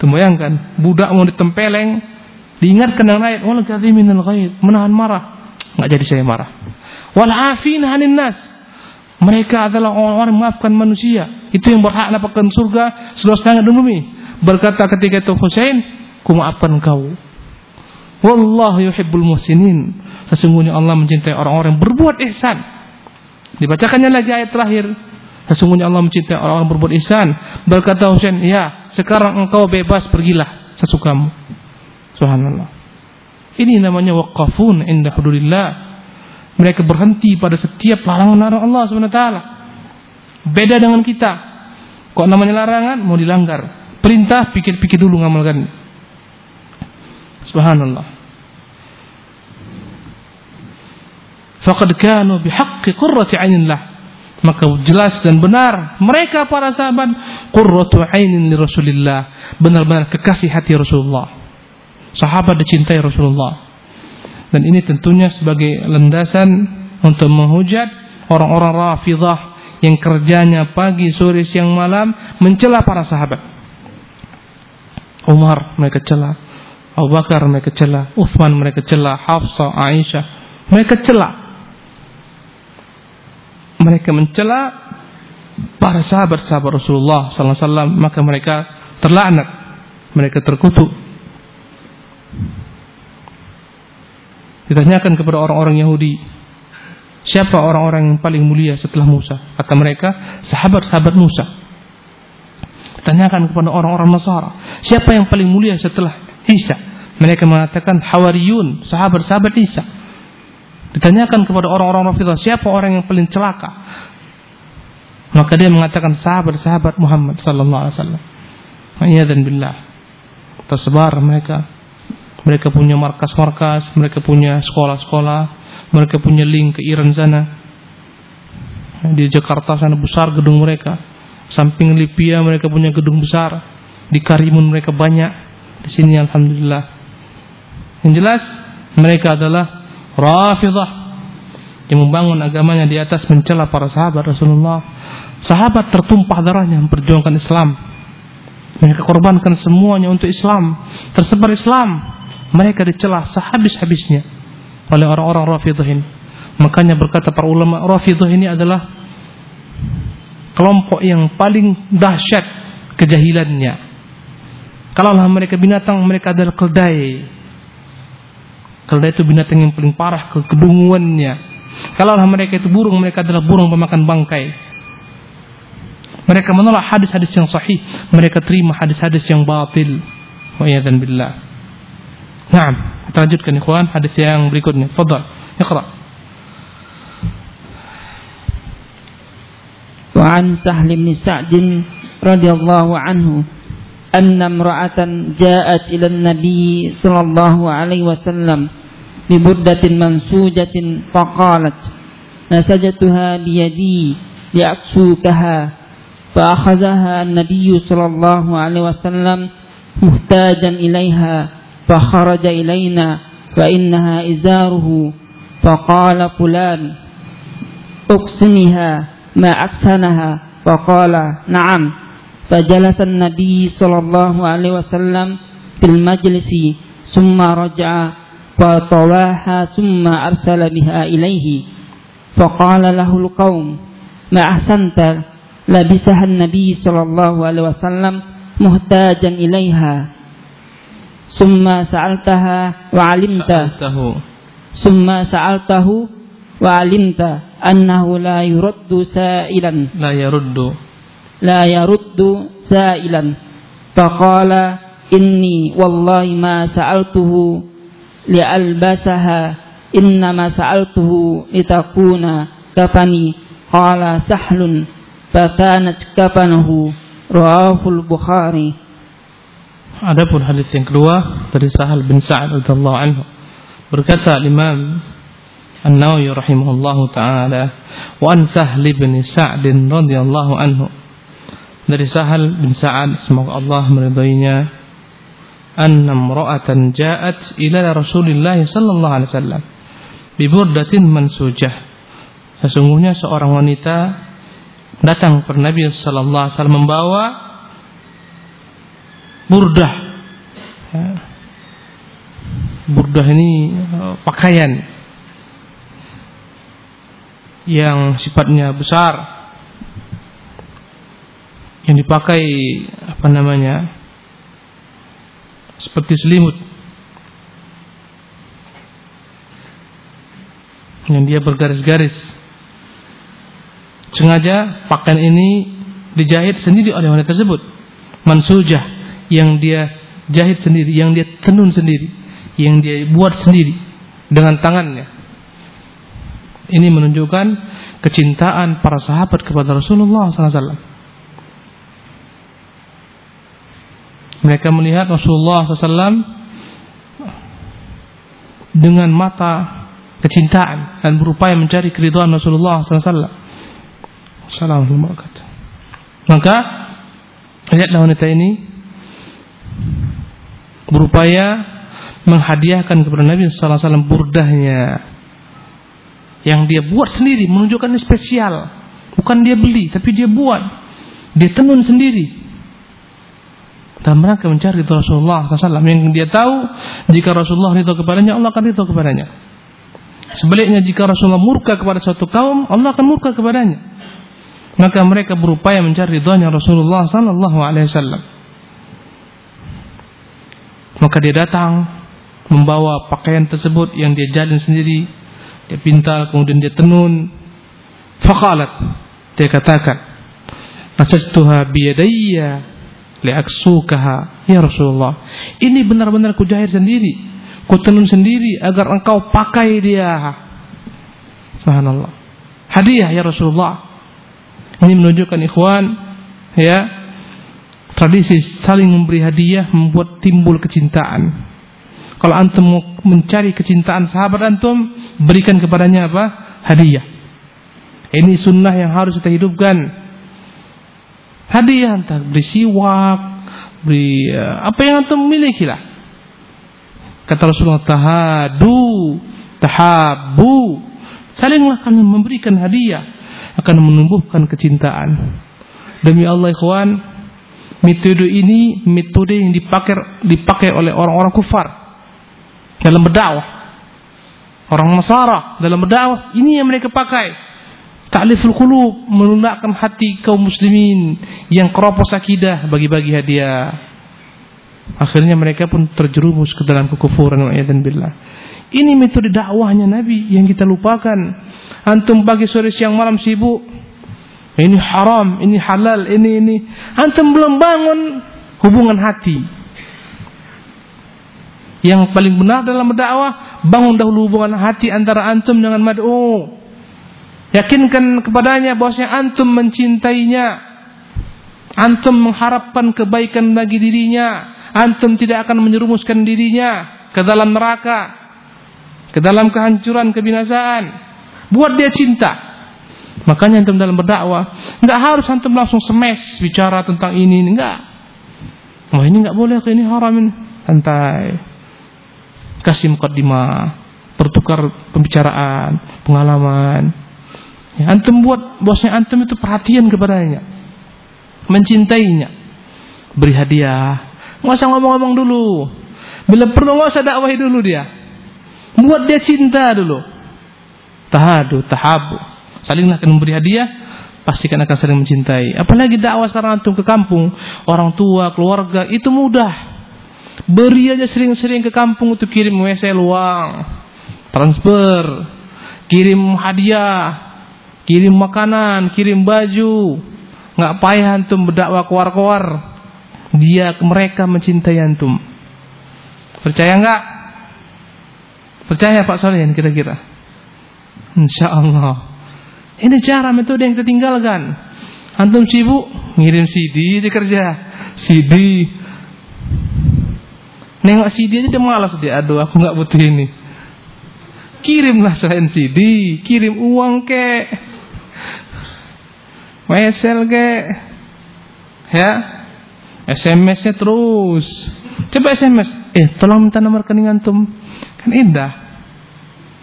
S1: Bayangkan, budak mau ditempeleng, diingatkan dengan ayat wal kadhiminal ghaid, menahan marah. Enggak jadi saya marah. Wal afina 'anil nas. Mereka adalah orang-orang yang memaafkan manusia. Itu yang berhak dapatkan surga seluas langit dan bumi. Berkata ketika itu Husain, kumaafkan kau. Wallahu yuhibbul muhsinin. Sesungguhnya Allah mencintai orang-orang yang berbuat ihsan. Dibacakannya lagi ayat terakhir. Sesungguhnya Allah mencintai orang-orang berbuat ihsan. Berkata Husain, "Ya, sekarang engkau bebas pergilah sesukamu." Subhanallah. Ini namanya waqafun inda hududillah. Mereka berhenti pada setiap larangan-larangan Allah SWT. Beda dengan kita. Kok namanya larangan mau dilanggar. Perintah pikir-pikir dulu ngamalkan. Subhanallah. Faqad kanu bihaqqi qurrati ainillah. Maka jelas dan benar mereka para sahabat qurratu ainin li Rasulillah, benar-benar kekasih hati Rasulullah. Sahabat dicintai Rasulullah. Dan ini tentunya sebagai landasan untuk menghujat orang-orang Rafidhah yang kerjanya pagi, sore, siang, malam mencela para sahabat. Umar mereka cela, Abu Bakar mereka cela, Uthman mereka cela, Hafsah, Aisyah mereka cela. Mereka mencela para sahabat-sahabat Rasulullah sallallahu alaihi wasallam, maka mereka terlaknat, mereka terkutuk. Ditanyakan kepada orang-orang Yahudi, siapa orang-orang yang paling mulia setelah Musa? Kata mereka, sahabat-sahabat Musa. Ditanyakan kepada orang-orang Nasara, siapa yang paling mulia setelah Isa. Mereka mengatakan Hawariyun, sahabat-sahabat Isa. Ditanyakan kepada orang-orang Rafidah, siapa orang yang paling celaka? Maka dia mengatakan sahabat-sahabat Muhammad sallallahu alaihi wasallam. dan billah. Tersebar mereka. Mereka punya markas-markas, mereka punya sekolah-sekolah, mereka punya link ke Iran sana. Di Jakarta sana besar gedung mereka. Samping Libya mereka punya gedung besar. Di Karimun mereka banyak. Di sini alhamdulillah. Yang jelas mereka adalah Rafidah yang membangun agamanya di atas mencela para sahabat Rasulullah. Sahabat tertumpah darahnya memperjuangkan Islam. Mereka korbankan semuanya untuk Islam. Tersebar Islam. Mereka dicela sehabis-habisnya oleh orang-orang Rafidah ini. Makanya berkata para ulama Rafidah ini adalah kelompok yang paling dahsyat kejahilannya. Kalaulah mereka binatang, mereka adalah keldai. Keldai itu binatang yang paling parah ke Kalau Kalaulah mereka itu burung, mereka adalah burung pemakan bangkai. Mereka menolak hadis-hadis yang sahih, mereka terima hadis-hadis yang batil. Wa'iyadzan billah. Nah, kita lanjutkan ikhwan hadis yang berikutnya. Fadal,
S2: ikhra. Waan Sahlim ni Sa'd radhiyallahu anhu أن امرأة جاءت إلى النبي صلى الله عليه وسلم ببردة منسوجة فقالت نسجتها بيدي لأكسوكها فأخذها النبي صلى الله عليه وسلم محتاجا إليها فخرج إلينا فإنها إزاره. فقال فلان أقسمها ما أحسنها. فقال نعم. فجلس النبي صلى الله عليه وسلم في المجلس ثم رجع فطواها ثم أرسل بها إليه فقال له القوم ما أحسنت لبسها النبي صلى الله عليه وسلم محتاجا إليها ثم سألتها وعلمت
S1: سألته
S2: ثم سألته وعلمت أنه لا يرد سائلا
S1: لا يرد
S2: la yaruddu sailan. Faqala inni wallahi ma sa'altuhu li albasaha innama sa'altuhu litakuna kafani. Qala sahlun fakanat kafanahu. Rawahul bukhari.
S1: Adapun hadis yang kedua dari Sahal bin Sa'ad radhiyallahu anhu. Berkata Imam An-Nawawi rahimahullahu taala wa an Sahl bin Sa'd radhiyallahu anhu dari Sahal bin Sa'ad semoga Allah meridainya. Anna imra'atan ja'at ila Rasulillah sallallahu alaihi wasallam bi burdatin mansujah. Sesungguhnya seorang wanita datang kepada Nabi sallallahu alaihi wasallam membawa burdah. Ya. burdah ini uh, pakaian yang sifatnya besar yang dipakai apa namanya seperti selimut yang dia bergaris-garis sengaja pakaian ini dijahit sendiri oleh wanita tersebut mansujah yang dia jahit sendiri, yang dia tenun sendiri, yang dia buat sendiri dengan tangannya. Ini menunjukkan kecintaan para sahabat kepada Rasulullah SAW. Mereka melihat Rasulullah SAW dengan mata kecintaan dan berupaya mencari keridhaan Rasulullah SAW. Assalamualaikum Maka lihatlah wanita ini berupaya menghadiahkan kepada Nabi sallallahu alaihi wasallam burdahnya yang dia buat sendiri menunjukkan spesial. Bukan dia beli tapi dia buat. Dia tenun sendiri dalam rangka mencari itu Rasulullah SAW yang dia tahu jika Rasulullah itu kepadanya Allah akan itu kepadanya. Sebaliknya jika Rasulullah murka kepada suatu kaum Allah akan murka kepadanya. Maka mereka berupaya mencari ridhonya Rasulullah Sallallahu Alaihi Wasallam. Maka dia datang membawa pakaian tersebut yang dia jalin sendiri, dia pintal kemudian dia tenun. Faqalat. Dia katakan, "Nasastuha biyadayya liaksukaha ya Rasulullah." Ini benar-benar kujahit sendiri, ku tenun sendiri agar engkau pakai dia. Subhanallah. Hadiah ya Rasulullah. Ini menunjukkan ikhwan ya Tradisi saling memberi hadiah membuat timbul kecintaan. Kalau antum mencari kecintaan sahabat antum, berikan kepadanya apa? Hadiah. Ini sunnah yang harus kita hidupkan. Hadiah entah beri siwak, beri uh, apa yang antum miliki lah. Kata Rasulullah tahadu, tahabu. Salinglah kalian memberikan hadiah akan menumbuhkan kecintaan. Demi Allah ikhwan, Metode ini metode yang dipakai dipakai oleh orang-orang kufar dalam berdakwah. Orang Nasara dalam berdakwah ini yang mereka pakai. Ta'liful qulub melunakkan hati kaum muslimin yang keropos akidah bagi-bagi hadiah. Akhirnya mereka pun terjerumus ke dalam kekufuran wa billah. Ini metode dakwahnya Nabi yang kita lupakan. Antum pagi sore siang malam sibuk ini haram, ini halal, ini ini. Antum belum bangun hubungan hati. Yang paling benar dalam dakwah, bangun dahulu hubungan hati antara antum dengan mad'u. Yakinkan kepadanya bahwasanya antum mencintainya. Antum mengharapkan kebaikan bagi dirinya. Antum tidak akan menyerumuskan dirinya ke dalam neraka. Ke dalam kehancuran, kebinasaan. Buat dia cinta. Makanya antum dalam berdakwah nggak harus antum langsung smash bicara tentang ini, enggak. Wah ini nggak boleh, ini haram ini. Santai. Kasih mukadimah, bertukar pembicaraan, pengalaman. Ya, antum buat bosnya antum itu perhatian kepadanya. Mencintainya. Beri hadiah. Nggak usah ngomong-ngomong dulu. Bila perlu nggak usah dakwahi dulu dia. Buat dia cinta dulu. Tahadu, tahabu. Salinglah akan memberi hadiah, pastikan akan saling mencintai. Apalagi dakwah sekarang antum ke kampung, orang tua, keluarga, itu mudah. Beri aja sering-sering ke kampung untuk kirim WC luang, transfer, kirim hadiah, kirim makanan, kirim baju. Nggak payah antum berdakwah keluar-keluar. Dia mereka mencintai antum. Percaya nggak? Percaya Pak Solihin kira-kira? Insya Allah. Ini cara metode yang kita tinggalkan. Antum sibuk ngirim CD di kerja, CD. Nengok CD aja dia malas dia. Aduh, aku nggak butuh ini. Kirimlah selain CD, kirim uang ke, wesel ke, ya, SMS-nya terus. Coba SMS, eh tolong minta nomor rekening antum, kan indah.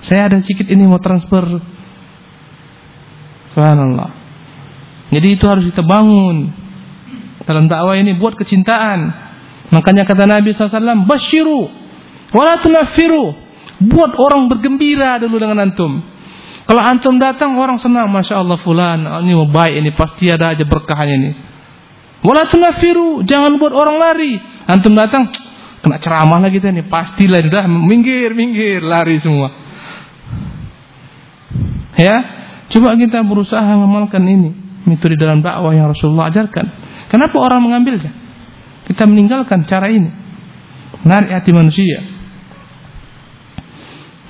S1: Saya ada sedikit ini mau transfer Subhanallah. Jadi itu harus kita bangun. Dalam dakwah ini buat kecintaan. Makanya kata Nabi SAW, Bashiru, wala tunaffiru. Buat orang bergembira dulu dengan antum. Kalau antum datang orang senang, masya Allah fulan, ini baik ini pasti ada aja berkahnya ini. Wala tunaffiru, jangan buat orang lari. Antum datang, kena ceramah lagi kita ini, pastilah sudah minggir minggir lari semua. Ya, Coba kita berusaha mengamalkan ini metode dalam dakwah yang Rasulullah ajarkan. Kenapa orang mengambilnya? Kita meninggalkan cara ini. Menarik hati manusia.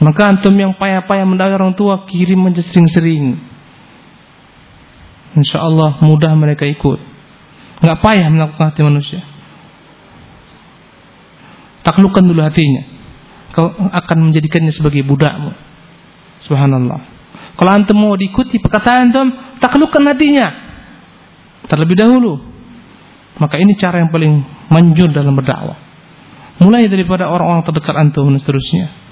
S1: Maka antum yang payah-payah mendakwai orang tua kirim aja sering-sering. Insya Allah mudah mereka ikut. Enggak payah melakukan hati manusia. Taklukkan dulu hatinya. Kau akan menjadikannya sebagai budakmu. Subhanallah. Kalau antum mau diikuti perkataan antum, taklukkan hatinya terlebih dahulu. Maka ini cara yang paling manjur dalam berdakwah. Mulai daripada orang-orang terdekat antum dan seterusnya.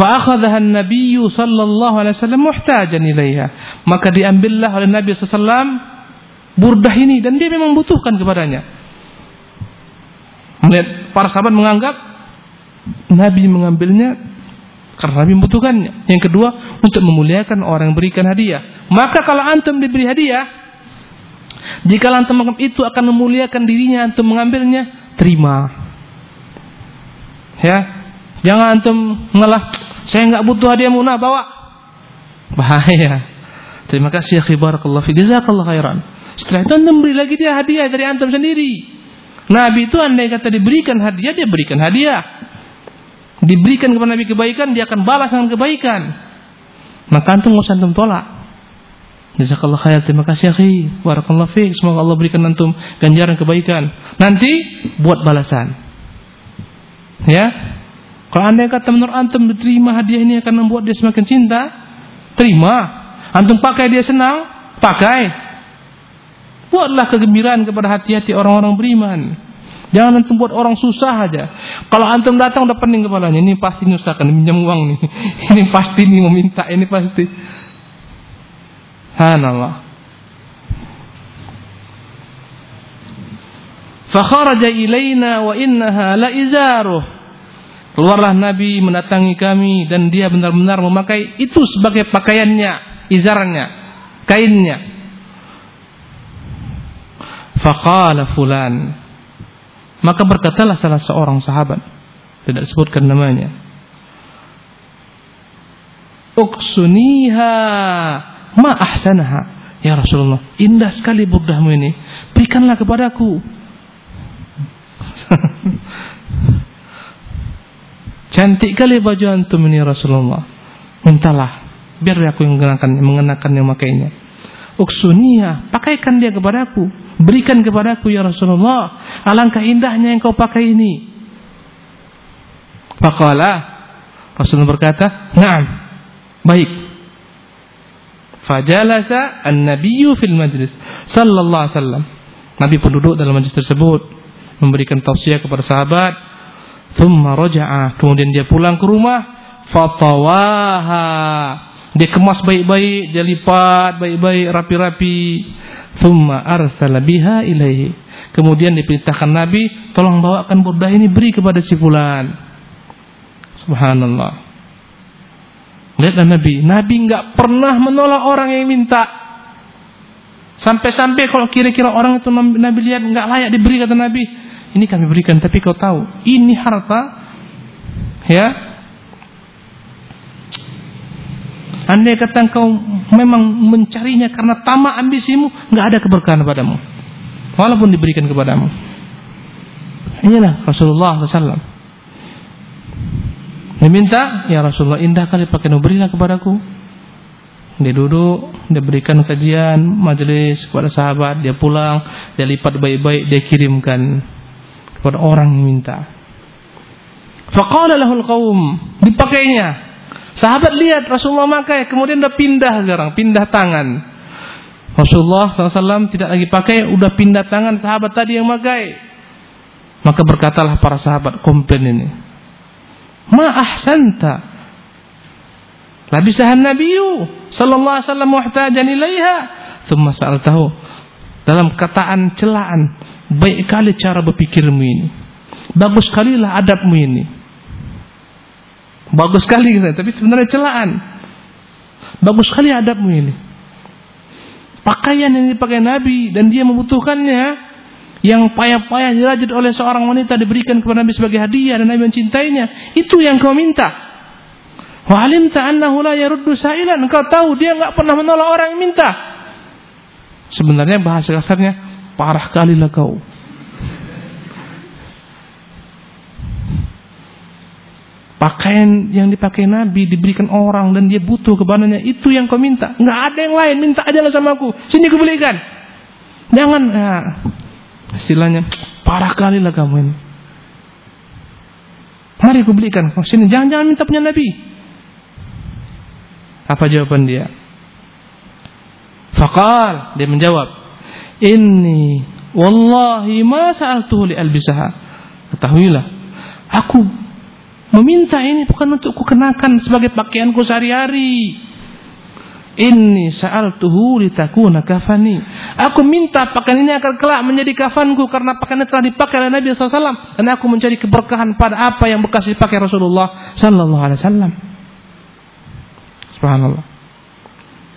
S1: Fa'akhadhaha an-nabiy sallallahu alaihi wasallam muhtajan ilaiha. Maka diambillah oleh Nabi sallallahu burdah ini dan dia memang butuhkan kepadanya. Melihat para sahabat menganggap Nabi mengambilnya karena Nabi membutuhkannya. Yang kedua, untuk memuliakan orang yang berikan hadiah. Maka kalau antum diberi hadiah, jika antum menganggap itu akan memuliakan dirinya, antum mengambilnya, terima. Ya, jangan antum mengalah, saya nggak butuh hadiah munah, bawa. Bahaya. Terima kasih ya khibarakallah fi jazakallah khairan. Setelah itu antum beri lagi dia hadiah dari antum sendiri. Nabi itu andai kata diberikan hadiah, dia berikan hadiah diberikan kepada Nabi kebaikan, dia akan balas dengan kebaikan. Maka antum nggak usah antum tolak. Jazakallah khair, terima kasih akhi. Barakallahu fiik. Semoga Allah berikan antum ganjaran kebaikan. Nanti buat balasan. Ya. Kalau anda kata menurut antum diterima hadiah ini akan membuat dia semakin cinta, terima. Antum pakai dia senang, pakai. Buatlah kegembiraan kepada hati-hati orang-orang beriman. Jangan antum buat orang susah aja. Kalau antum datang udah pening kepalanya, ini pasti nyusahkan, minjam uang nih. Ini pasti nih mau minta, ini pasti. Hanallah. Fakharaja ilaina wa innaha la izaruh. Keluarlah Nabi mendatangi kami dan dia benar-benar memakai itu sebagai pakaiannya, izarnya, kainnya. Faqala fulan maka berkatalah salah seorang sahabat, tidak disebutkan namanya. Uksuniha ma ahsanaha. Ya Rasulullah, indah sekali burdahmu ini. Berikanlah kepadaku. Cantik kali baju antum ini Rasulullah. Mintalah, biar aku yang mengenakan, mengenakan yang makainya. Uksuniha, pakaikan dia kepadaku. Berikan kepadaku ya Rasulullah. Alangkah indahnya yang kau pakai ini. Faqala Rasulullah berkata, "Na'am." Baik. Fajalasa an-nabiyyu fil majlis sallallahu alaihi wasallam. Nabi pun duduk dalam majlis tersebut memberikan tausiah kepada sahabat. Thumma raja'a. Kemudian dia pulang ke rumah. Fatawaha. Dia kemas baik-baik, dia lipat baik-baik, rapi-rapi. Thumma arsala biha ilaihi. Kemudian diperintahkan Nabi, tolong bawakan burdah ini beri kepada si fulan. Subhanallah. Lihatlah Nabi. Nabi nggak pernah menolak orang yang minta. Sampai-sampai kalau kira-kira orang itu Nabi lihat nggak layak diberi kata Nabi, ini kami berikan. Tapi kau tahu, ini harta, ya. Andai kata kau memang mencarinya karena tamak ambisimu, nggak ada keberkahan padamu, walaupun diberikan kepadamu. Inilah Rasulullah SAW. Dia minta, ya Rasulullah indah kali pakai berilah kepadaku. Dia duduk, dia berikan kajian, majelis kepada sahabat, dia pulang, dia lipat baik-baik, dia kirimkan kepada orang yang minta. Faqala lahul qaum, dipakainya. Sahabat lihat Rasulullah pakai, kemudian dia pindah sekarang, pindah tangan. Rasulullah SAW tidak lagi pakai, udah pindah tangan sahabat tadi yang pakai. Maka berkatalah para sahabat komplain ini. Ma ahsanta. Labisahan Nabiyu sallallahu alaihi wasallam muhtajan ilaiha. Thumma sa'altahu. Dalam kataan celaan, baik kali cara berpikirmu ini. Bagus sekali lah adabmu ini. Bagus sekali tapi sebenarnya celaan. Bagus sekali adabmu ini. Pakaian yang dipakai Nabi dan dia membutuhkannya yang payah-payah dirajut oleh seorang wanita diberikan kepada Nabi sebagai hadiah dan Nabi mencintainya, itu yang kau minta. Wa alimta la yaruddu sa'ilan. Engkau tahu dia enggak pernah menolak orang yang minta. Sebenarnya bahasa kasarnya parah kali lah kau. Pakaian yang dipakai Nabi diberikan orang dan dia butuh kepadanya itu yang kau minta. Enggak ada yang lain, minta aja lah sama aku. Sini aku belikan. Jangan nah, Istilahnya, parah kali lah kamu ini. Mari aku belikan. Oh, sini, jangan-jangan minta punya Nabi. Apa jawaban dia? Fakal, dia menjawab, Ini, wallahi ma sa'altuhu li albisaha. Ketahuilah, aku meminta ini bukan untuk kukenakan sebagai pakaianku sehari-hari. Inni sa'altuhu litakuna kafani. Aku minta pakaian ini akan kelak menjadi kafanku karena pakaian telah dipakai oleh Nabi SAW dan aku mencari keberkahan pada apa yang bekas dipakai Rasulullah Sallallahu Alaihi Wasallam. Subhanallah.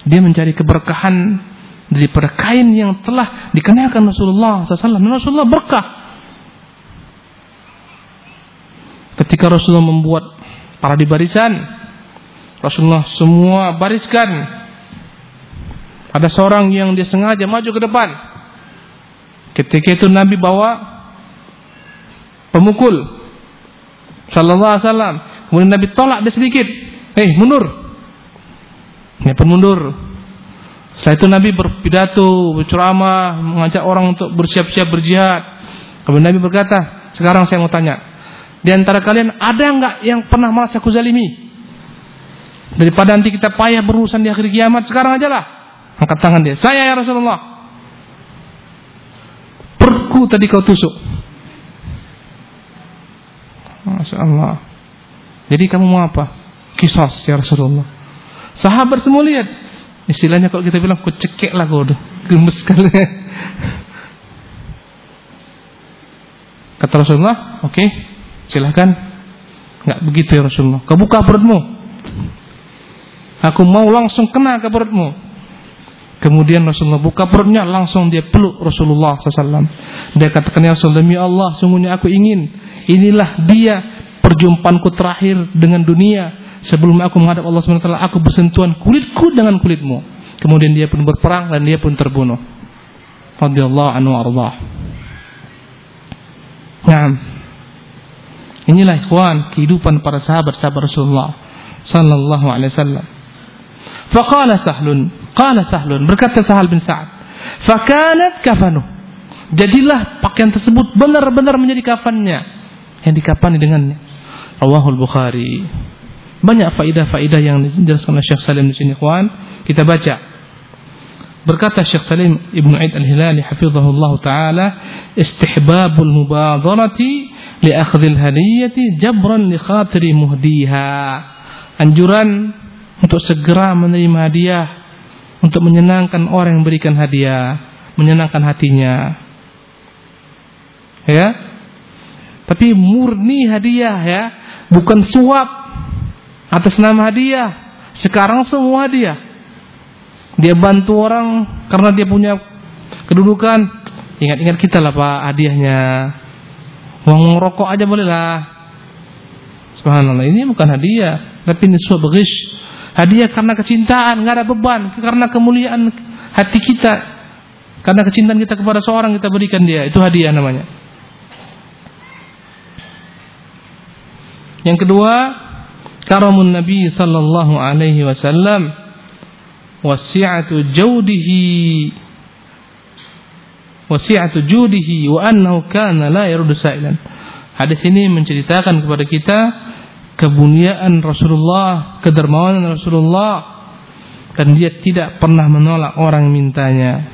S1: Dia mencari keberkahan dari kain yang telah dikenakan Rasulullah SAW. Dan Rasulullah berkah. Ketika Rasulullah membuat para di barisan, Rasulullah semua bariskan ada seorang yang dia sengaja maju ke depan. Ketika itu Nabi bawa pemukul. Sallallahu alaihi wasallam. Kemudian Nabi tolak dia sedikit. Eh, mundur. Dia pun mundur. Setelah itu Nabi berpidato, berceramah, mengajak orang untuk bersiap-siap berjihad. Kemudian Nabi berkata, sekarang saya mau tanya. Di antara kalian ada enggak yang pernah merasa kuzalimi? Daripada nanti kita payah berurusan di akhir kiamat, sekarang aja lah. Angkat tangan dia. Saya ya Rasulullah. Perutku tadi kau tusuk. Masya Allah. Jadi kamu mau apa? Kisos ya Rasulullah. Sahabat semua lihat. Istilahnya kalau kita bilang, kau cekek lah kau. Gemes sekali. Kata Rasulullah, oke, okay, silahkan. Enggak begitu ya Rasulullah. Kau buka perutmu. Aku mau langsung kena ke perutmu. Kemudian Rasulullah buka perutnya langsung dia peluk Rasulullah SAW. Dia katakan ya Rasulullah demi Allah sungguhnya aku ingin inilah dia perjumpaanku terakhir dengan dunia sebelum aku menghadap Allah SWT aku bersentuhan kulitku dengan kulitmu. Kemudian dia pun berperang dan dia pun terbunuh. Radhiyallahu anhu ardah. Nah, inilah ikhwan kehidupan para sahabat-sahabat Rasulullah sallallahu alaihi wasallam. Faqala Sahlun, qala Sahlun, berkata Sahal bin Sa'ad, fakanat kafanu. Jadilah pakaian tersebut benar-benar menjadi kafannya yang dikafani dengannya. Rawahul Bukhari. Banyak faidah-faidah yang dijelaskan oleh Syekh Salim di sini, kawan. Kita baca. Berkata Syekh Salim Ibnu Aid Al-Hilali hafizahullah taala, "Istihbabul mubadarati li akhdhil hadiyati jabran li khatiri muhdiha." Anjuran untuk segera menerima hadiah untuk menyenangkan orang yang berikan hadiah, menyenangkan hatinya. Ya. Tapi murni hadiah ya, bukan suap atas nama hadiah. Sekarang semua hadiah. Dia bantu orang karena dia punya kedudukan. Ingat-ingat kita lah Pak hadiahnya. Uang rokok aja boleh lah. Subhanallah, ini bukan hadiah, tapi ini suap ghish. Hadiah karena kecintaan, nggak ada beban, karena kemuliaan hati kita. Karena kecintaan kita kepada seorang kita berikan dia, itu hadiah namanya. Yang kedua, karamun Nabi sallallahu alaihi wasallam wasi'atu jaudihi wasi'atu judihi wa annahu kana la yaruddu sa'ilan. Hadis ini menceritakan kepada kita kemuliaan Rasulullah, kedermawanan Rasulullah dan dia tidak pernah menolak orang mintanya.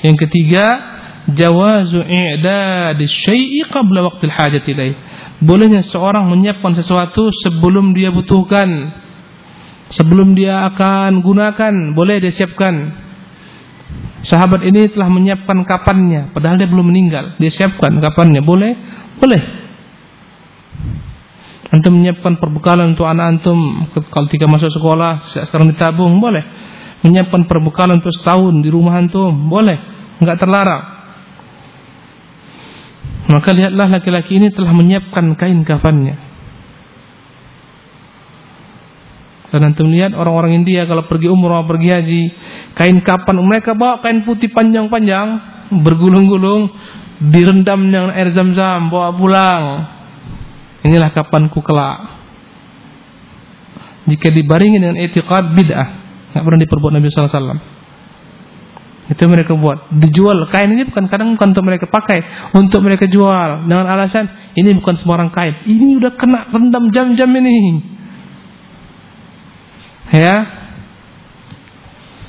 S1: Yang ketiga, jawazu i'dad syai'i qabla waqtil hajat ilaih. Bolehnya seorang menyiapkan sesuatu sebelum dia butuhkan. Sebelum dia akan gunakan, boleh dia siapkan. Sahabat ini telah menyiapkan kapannya, padahal dia belum meninggal. Dia siapkan kapannya, boleh? Boleh. Antum menyiapkan perbekalan untuk anak antum kalau tiga masuk sekolah, sekarang ditabung, boleh. Menyiapkan perbekalan untuk setahun di rumah antum, boleh. Enggak terlarang. Maka lihatlah laki-laki ini telah menyiapkan kain kafannya. Dan antum lihat orang-orang India kalau pergi umroh, pergi haji, kain kapan mereka bawa kain putih panjang-panjang, bergulung-gulung, direndam dengan air zam-zam, bawa pulang. Inilah kapanku kelak. Jika dibaringi dengan etiqad bid'ah, nggak pernah diperbuat Nabi sallallahu alaihi wasallam. Itu mereka buat. Dijual kain ini bukan kadang bukan untuk mereka pakai, untuk mereka jual dengan alasan ini bukan sembarang kain. Ini udah kena rendam jam-jam ini. Ya.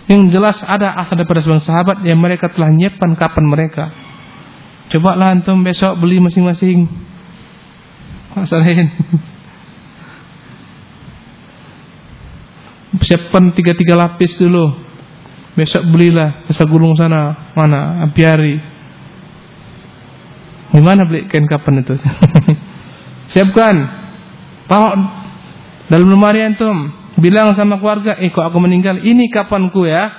S1: Yang jelas ada asal daripada seorang sahabat yang mereka telah nyiapkan kapan mereka. Coba lah antum besok beli masing-masing Masalahin. Siapkan tiga-tiga lapis dulu. Besok belilah Desa Gulung sana. Mana? Apiari. Di mana beli kain kapan itu? Siapkan. Bawa dalam lemari antum. Bilang sama keluarga, eh kok aku meninggal, ini kapanku ya.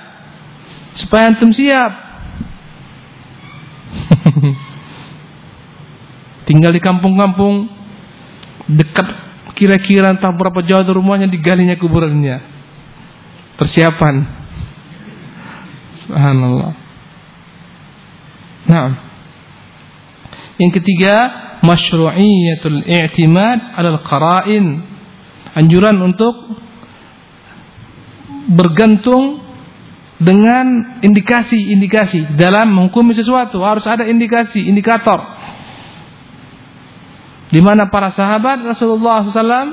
S1: Supaya antum siap. Tinggal di kampung-kampung dekat kira-kira entah berapa jauh dari rumahnya digalinya kuburannya. Persiapan. Subhanallah. Nah. Yang ketiga, masyru'iyatul i'timad 'alal qara'in. Anjuran untuk bergantung dengan indikasi-indikasi dalam menghukumi sesuatu harus ada indikasi, indikator di mana para sahabat Rasulullah SAW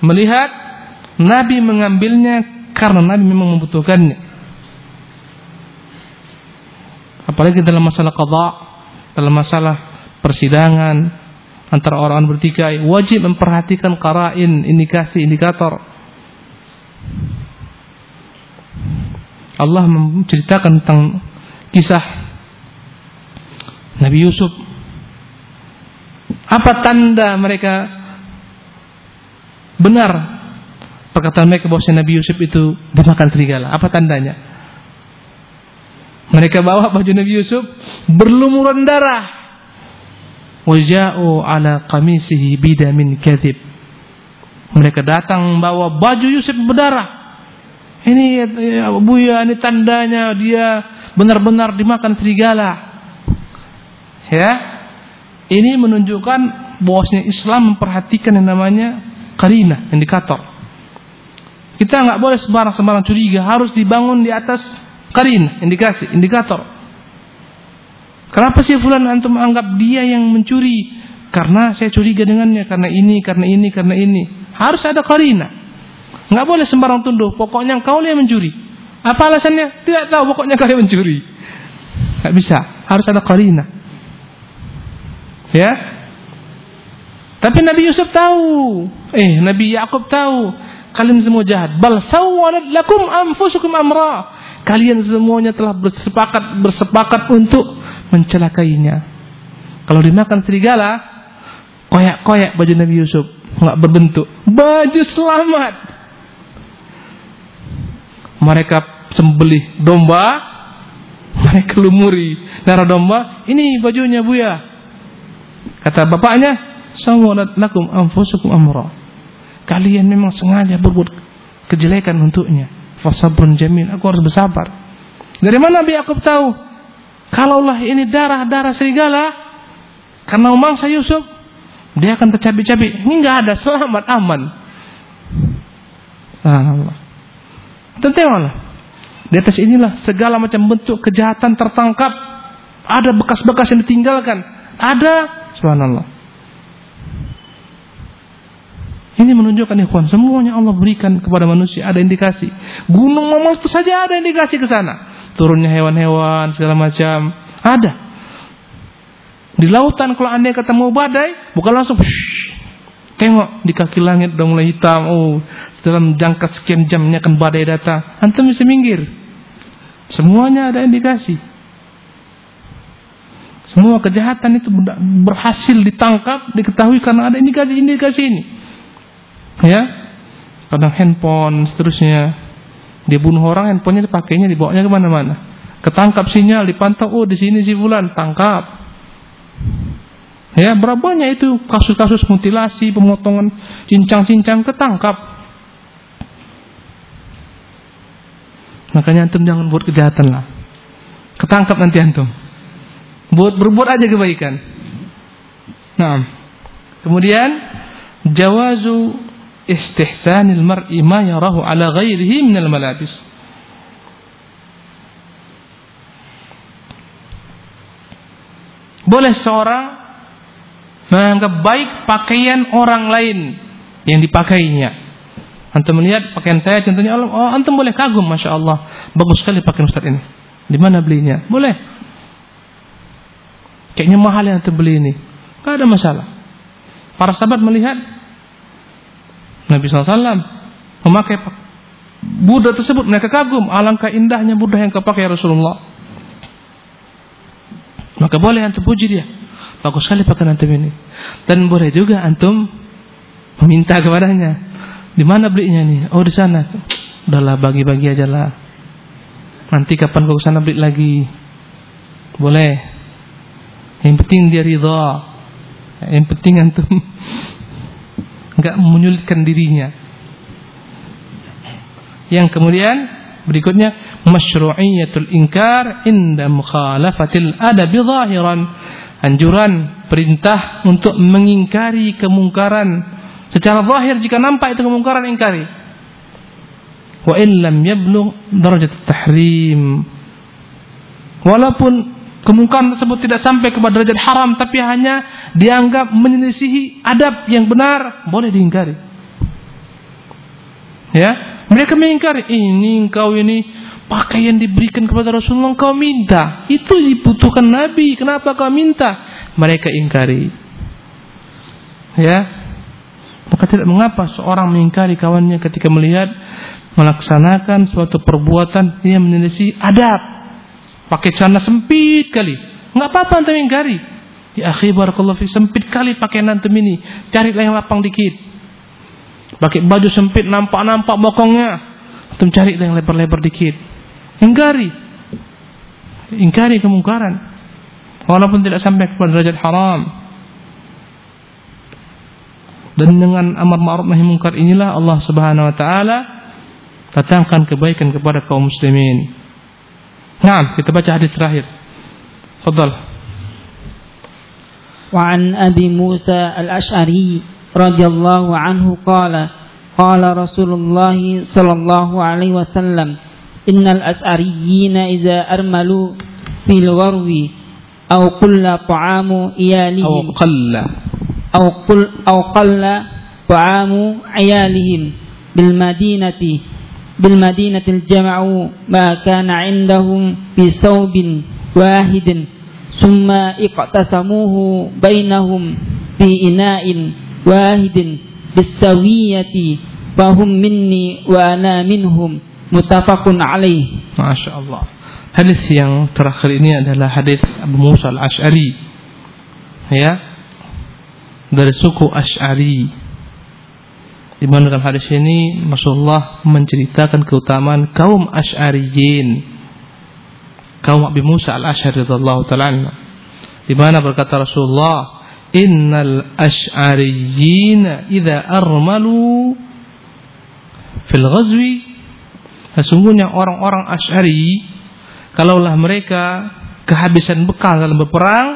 S1: melihat Nabi mengambilnya karena Nabi memang membutuhkannya. Apalagi dalam masalah qada, dalam masalah persidangan antara orang bertikai, wajib memperhatikan qara'in, indikasi, indikator. Allah menceritakan tentang kisah Nabi Yusuf apa tanda mereka benar perkataan mereka bahwa Nabi Yusuf itu dimakan serigala? Apa tandanya? Mereka bawa baju Nabi Yusuf berlumuran darah. Waja'u ala qamisihi bidamin kadhib. Mereka datang bawa baju Yusuf berdarah. Ini ya, Buya ini tandanya dia benar-benar dimakan serigala. Ya, ini menunjukkan bahwasanya Islam memperhatikan yang namanya karina, indikator. Kita nggak boleh sembarang-sembarang curiga, harus dibangun di atas karina, indikasi, indikator. Kenapa sih fulan antum anggap dia yang mencuri? Karena saya curiga dengannya, karena ini, karena ini, karena ini. Harus ada karina. Nggak boleh sembarang tunduh, pokoknya kau yang mencuri. Apa alasannya? Tidak tahu, pokoknya kau yang mencuri. Nggak bisa, harus ada karina. Ya. Tapi Nabi Yusuf tahu, eh Nabi Yakub tahu, kalian semua jahat. Bal sawwalat lakum anfusukum amra. Kalian semuanya telah bersepakat bersepakat untuk mencelakainya. Kalau dimakan serigala, koyak-koyak baju Nabi Yusuf, nggak berbentuk. Baju selamat. Mereka sembelih domba, mereka lumuri darah domba. Ini bajunya Buya. Kata bapaknya, "Sawalat lakum anfusukum amra." Kalian memang sengaja berbuat kejelekan untuknya. Fasabrun jamil. Aku harus bersabar. Dari mana Nabi Yakub tahu? Kalaulah ini darah-darah serigala, karena mangsa Yusuf, dia akan tercabik-cabik. Ini nggak ada, selamat, aman. Allah. Tengoklah. Di atas inilah segala macam bentuk kejahatan tertangkap. Ada bekas-bekas yang ditinggalkan. Ada, subhanallah. Ini menunjukkan ikhwan, semuanya Allah berikan kepada manusia ada indikasi. Gunung Mamos itu saja ada indikasi ke sana. Turunnya hewan-hewan segala macam ada. Di lautan kalau anda ketemu badai, bukan langsung shh, tengok di kaki langit udah mulai hitam. Oh, dalam jangka sekian jamnya akan badai datang. Antum bisa minggir. Semuanya ada indikasi. Semua kejahatan itu berhasil ditangkap, diketahui karena ada indikasi-indikasi ini ya? Kadang handphone seterusnya. Dia bunuh orang handphonenya dipakainya dibawanya ke mana-mana. Ketangkap sinyal dipantau oh di sini si bulan tangkap. Ya berapa banyak itu kasus-kasus mutilasi pemotongan cincang-cincang ketangkap. Makanya antum jangan buat kejahatan lah. Ketangkap nanti antum. Buat berbuat aja kebaikan. Nah kemudian jawazu istihsanil mar'i ma yarahu ala ghairihi minal malabis. Boleh seorang menganggap baik pakaian orang lain yang dipakainya. Antum melihat pakaian saya contohnya oh antum boleh kagum Masya Allah bagus sekali pakaian Ustaz ini. Di mana belinya? Boleh. Kayaknya mahal yang antum beli ini. Gak ada masalah. Para sahabat melihat Nabi SAW memakai Buddha tersebut mereka kagum. Alangkah indahnya Buddha yang kepakai Rasulullah. Maka boleh antum puji dia. Bagus sekali pakai antum ini. Dan boleh juga antum meminta kepadanya di mana belinya nih? Oh di sana. Udahlah bagi-bagi aja lah. Nanti kapan kau sana beli lagi? Boleh. Yang penting dia ridha. Yang penting antum nggak menyulitkan dirinya. Yang kemudian berikutnya masyru'iyatul inkar inda mukhalafatil adabi zahiran. Anjuran perintah untuk mengingkari kemungkaran secara zahir jika nampak itu kemungkaran ingkari. Wa in lam yablugh darajat tahrim. Walaupun kemungkaran tersebut tidak sampai kepada derajat haram tapi hanya dianggap menyelisihi adab yang benar boleh diingkari. Ya mereka mengingkari ini engkau ini pakaian diberikan kepada Rasulullah engkau minta. Itu dibutuhkan Nabi kenapa kau minta? Mereka ingkari. Ya maka tidak mengapa seorang mengingkari kawannya ketika melihat melaksanakan suatu perbuatan yang menyelisih adab. Pakai celana sempit kali. Enggak apa-apa antum ingkari. Ya akhi barakallahu fi sempit kali pakaian nanti ini. cari yang lapang dikit. Pakai baju sempit nampak-nampak bokongnya. Antum cari yang lebar-lebar dikit. Ingkari. Ingkari kemungkaran. Walaupun tidak sampai kepada derajat haram. Dan dengan amar ma'ruf nahi mungkar inilah Allah Subhanahu wa taala datangkan kebaikan kepada kaum muslimin. Nah, kita baca hadis terakhir. Fadal.
S2: وعن أبي موسى الأشعري رضي الله عنه قال قال رسول الله صلى الله عليه وسلم إن الأشعريين إذا أرملوا في الغرو أو قل طعام إيالهم
S1: أو قل
S2: أو قل أو قل طعام عيالهم بالمدينة بالمدينة الجمع ما كان عندهم في ثوب واحد. summa iqtasamuhu bainahum bi ina'in wahidin bisawiyati fahum minni wa ana minhum muttafaqun
S1: alaih. Masya Allah Hadis yang terakhir ini adalah hadis Abu Musa al-Ash'ari. Ya. Dari suku Ash'ari. Di mana dalam hadis ini Rasulullah menceritakan keutamaan kaum Asy'ariyin Kaum Abu Musa al-Ash'ari radhiyallahu taala Di mana berkata Rasulullah, "Innal Ash'ariyin idza armalu fil ghazwi" Sesungguhnya orang-orang Ash'ari kalaulah mereka kehabisan bekal dalam berperang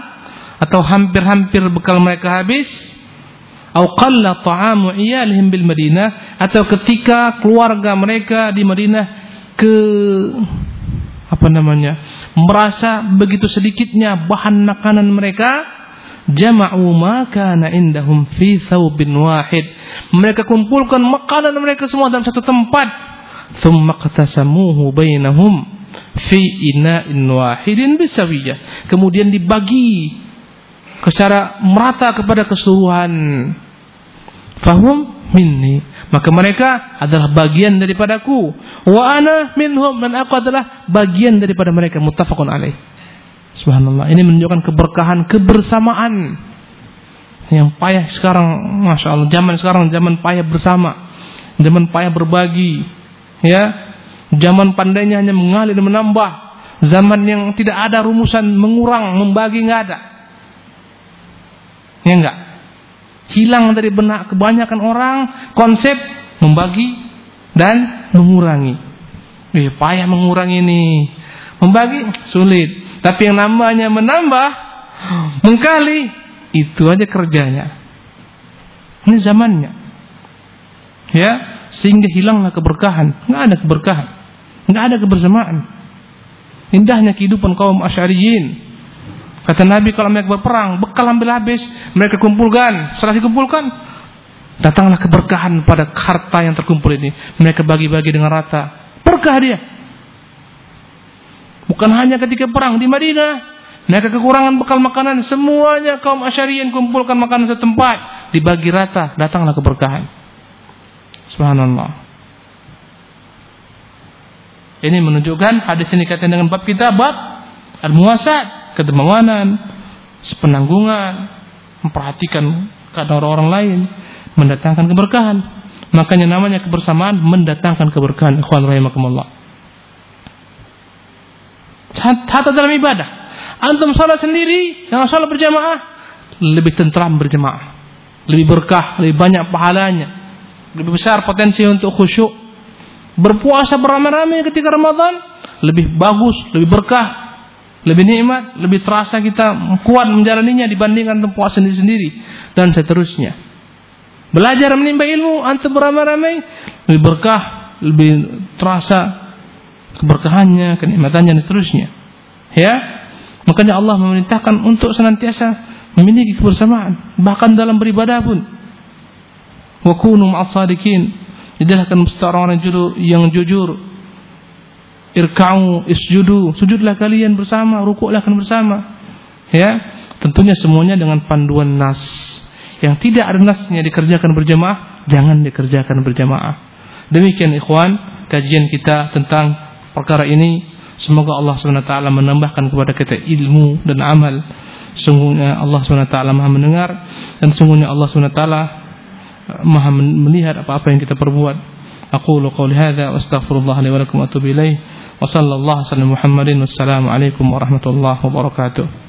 S1: atau hampir-hampir bekal mereka habis atau qalla ta'amu iyalihim bil Madinah atau ketika keluarga mereka di Madinah ke apa namanya merasa begitu sedikitnya bahan makanan mereka jama'u ma kana indahum fi thawbin wahid mereka kumpulkan makanan mereka semua dalam satu tempat thumma qatasamuhu bainahum fi ina'in wahidin bisawiyah. Kemudian dibagi secara merata kepada keseluruhan. Fahum minni. Maka mereka adalah bagian daripadaku. Wa ana minhum. Dan aku adalah bagian daripada mereka. Muttafaqun alaih. Subhanallah. Ini menunjukkan keberkahan kebersamaan. Yang payah sekarang. Masya Allah. Zaman sekarang zaman payah bersama. Zaman payah berbagi. Ya Zaman pandainya hanya mengalir dan menambah. Zaman yang tidak ada rumusan mengurang, membagi nggak ada. Ya enggak? Hilang dari benak kebanyakan orang konsep membagi dan mengurangi. Eh, payah mengurangi ini. Membagi sulit. Tapi yang namanya menambah, mengkali, itu aja kerjanya. Ini zamannya. Ya, sehingga hilanglah keberkahan. Nggak ada keberkahan. Nggak ada kebersamaan. Indahnya kehidupan kaum Asy'ariyin. Kata Nabi kalau mereka berperang, bekal ambil habis, mereka kumpulkan. Setelah dikumpulkan, datanglah keberkahan pada harta yang terkumpul ini. Mereka bagi-bagi dengan rata. Berkah dia. Bukan hanya ketika perang di Madinah, mereka kekurangan bekal makanan, semuanya kaum Asy'ariyin kumpulkan makanan setempat, dibagi rata, datanglah keberkahan. Subhanallah. Ini menunjukkan hadis ini kaitan dengan bab kita bab al-muasat, kedermawanan, sepenanggungan, memperhatikan keadaan orang-orang lain, mendatangkan keberkahan. Makanya namanya kebersamaan mendatangkan keberkahan. Ikhwan rahimakumullah. Hatta dalam ibadah. Antum salat sendiri, jangan salat berjamaah, lebih tentram berjamaah. Lebih berkah, lebih banyak pahalanya. Lebih besar potensi untuk khusyuk Berpuasa beramai-ramai ketika Ramadan lebih bagus, lebih berkah, lebih nikmat, lebih terasa kita kuat menjalaninya dibandingkan puasa sendiri-sendiri dan seterusnya. Belajar menimba ilmu antum beramai-ramai lebih berkah, lebih terasa keberkahannya, kenikmatannya dan seterusnya. Ya. Makanya Allah memerintahkan untuk senantiasa memiliki kebersamaan bahkan dalam beribadah pun. Wa kunu ma'as Jadilah mesti orang-orang yang jujur. Irka'u isjudu, sujudlah kalian bersama, rukuklah kalian bersama. Ya, tentunya semuanya dengan panduan nas. Yang tidak ada nasnya dikerjakan berjamaah, jangan dikerjakan berjamaah. Demikian ikhwan, kajian kita tentang perkara ini. Semoga Allah SWT menambahkan kepada kita ilmu dan amal. Sungguhnya Allah SWT maha mendengar dan sungguhnya Allah SWT maha melihat apa-apa yang kita perbuat. Aqulu qawli hadza wa astaghfirullah li wa lakum wa atubu ilaih. Wa sallallahu alaihi wasallam Muhammadin wassalamu alaikum warahmatullahi wabarakatuh.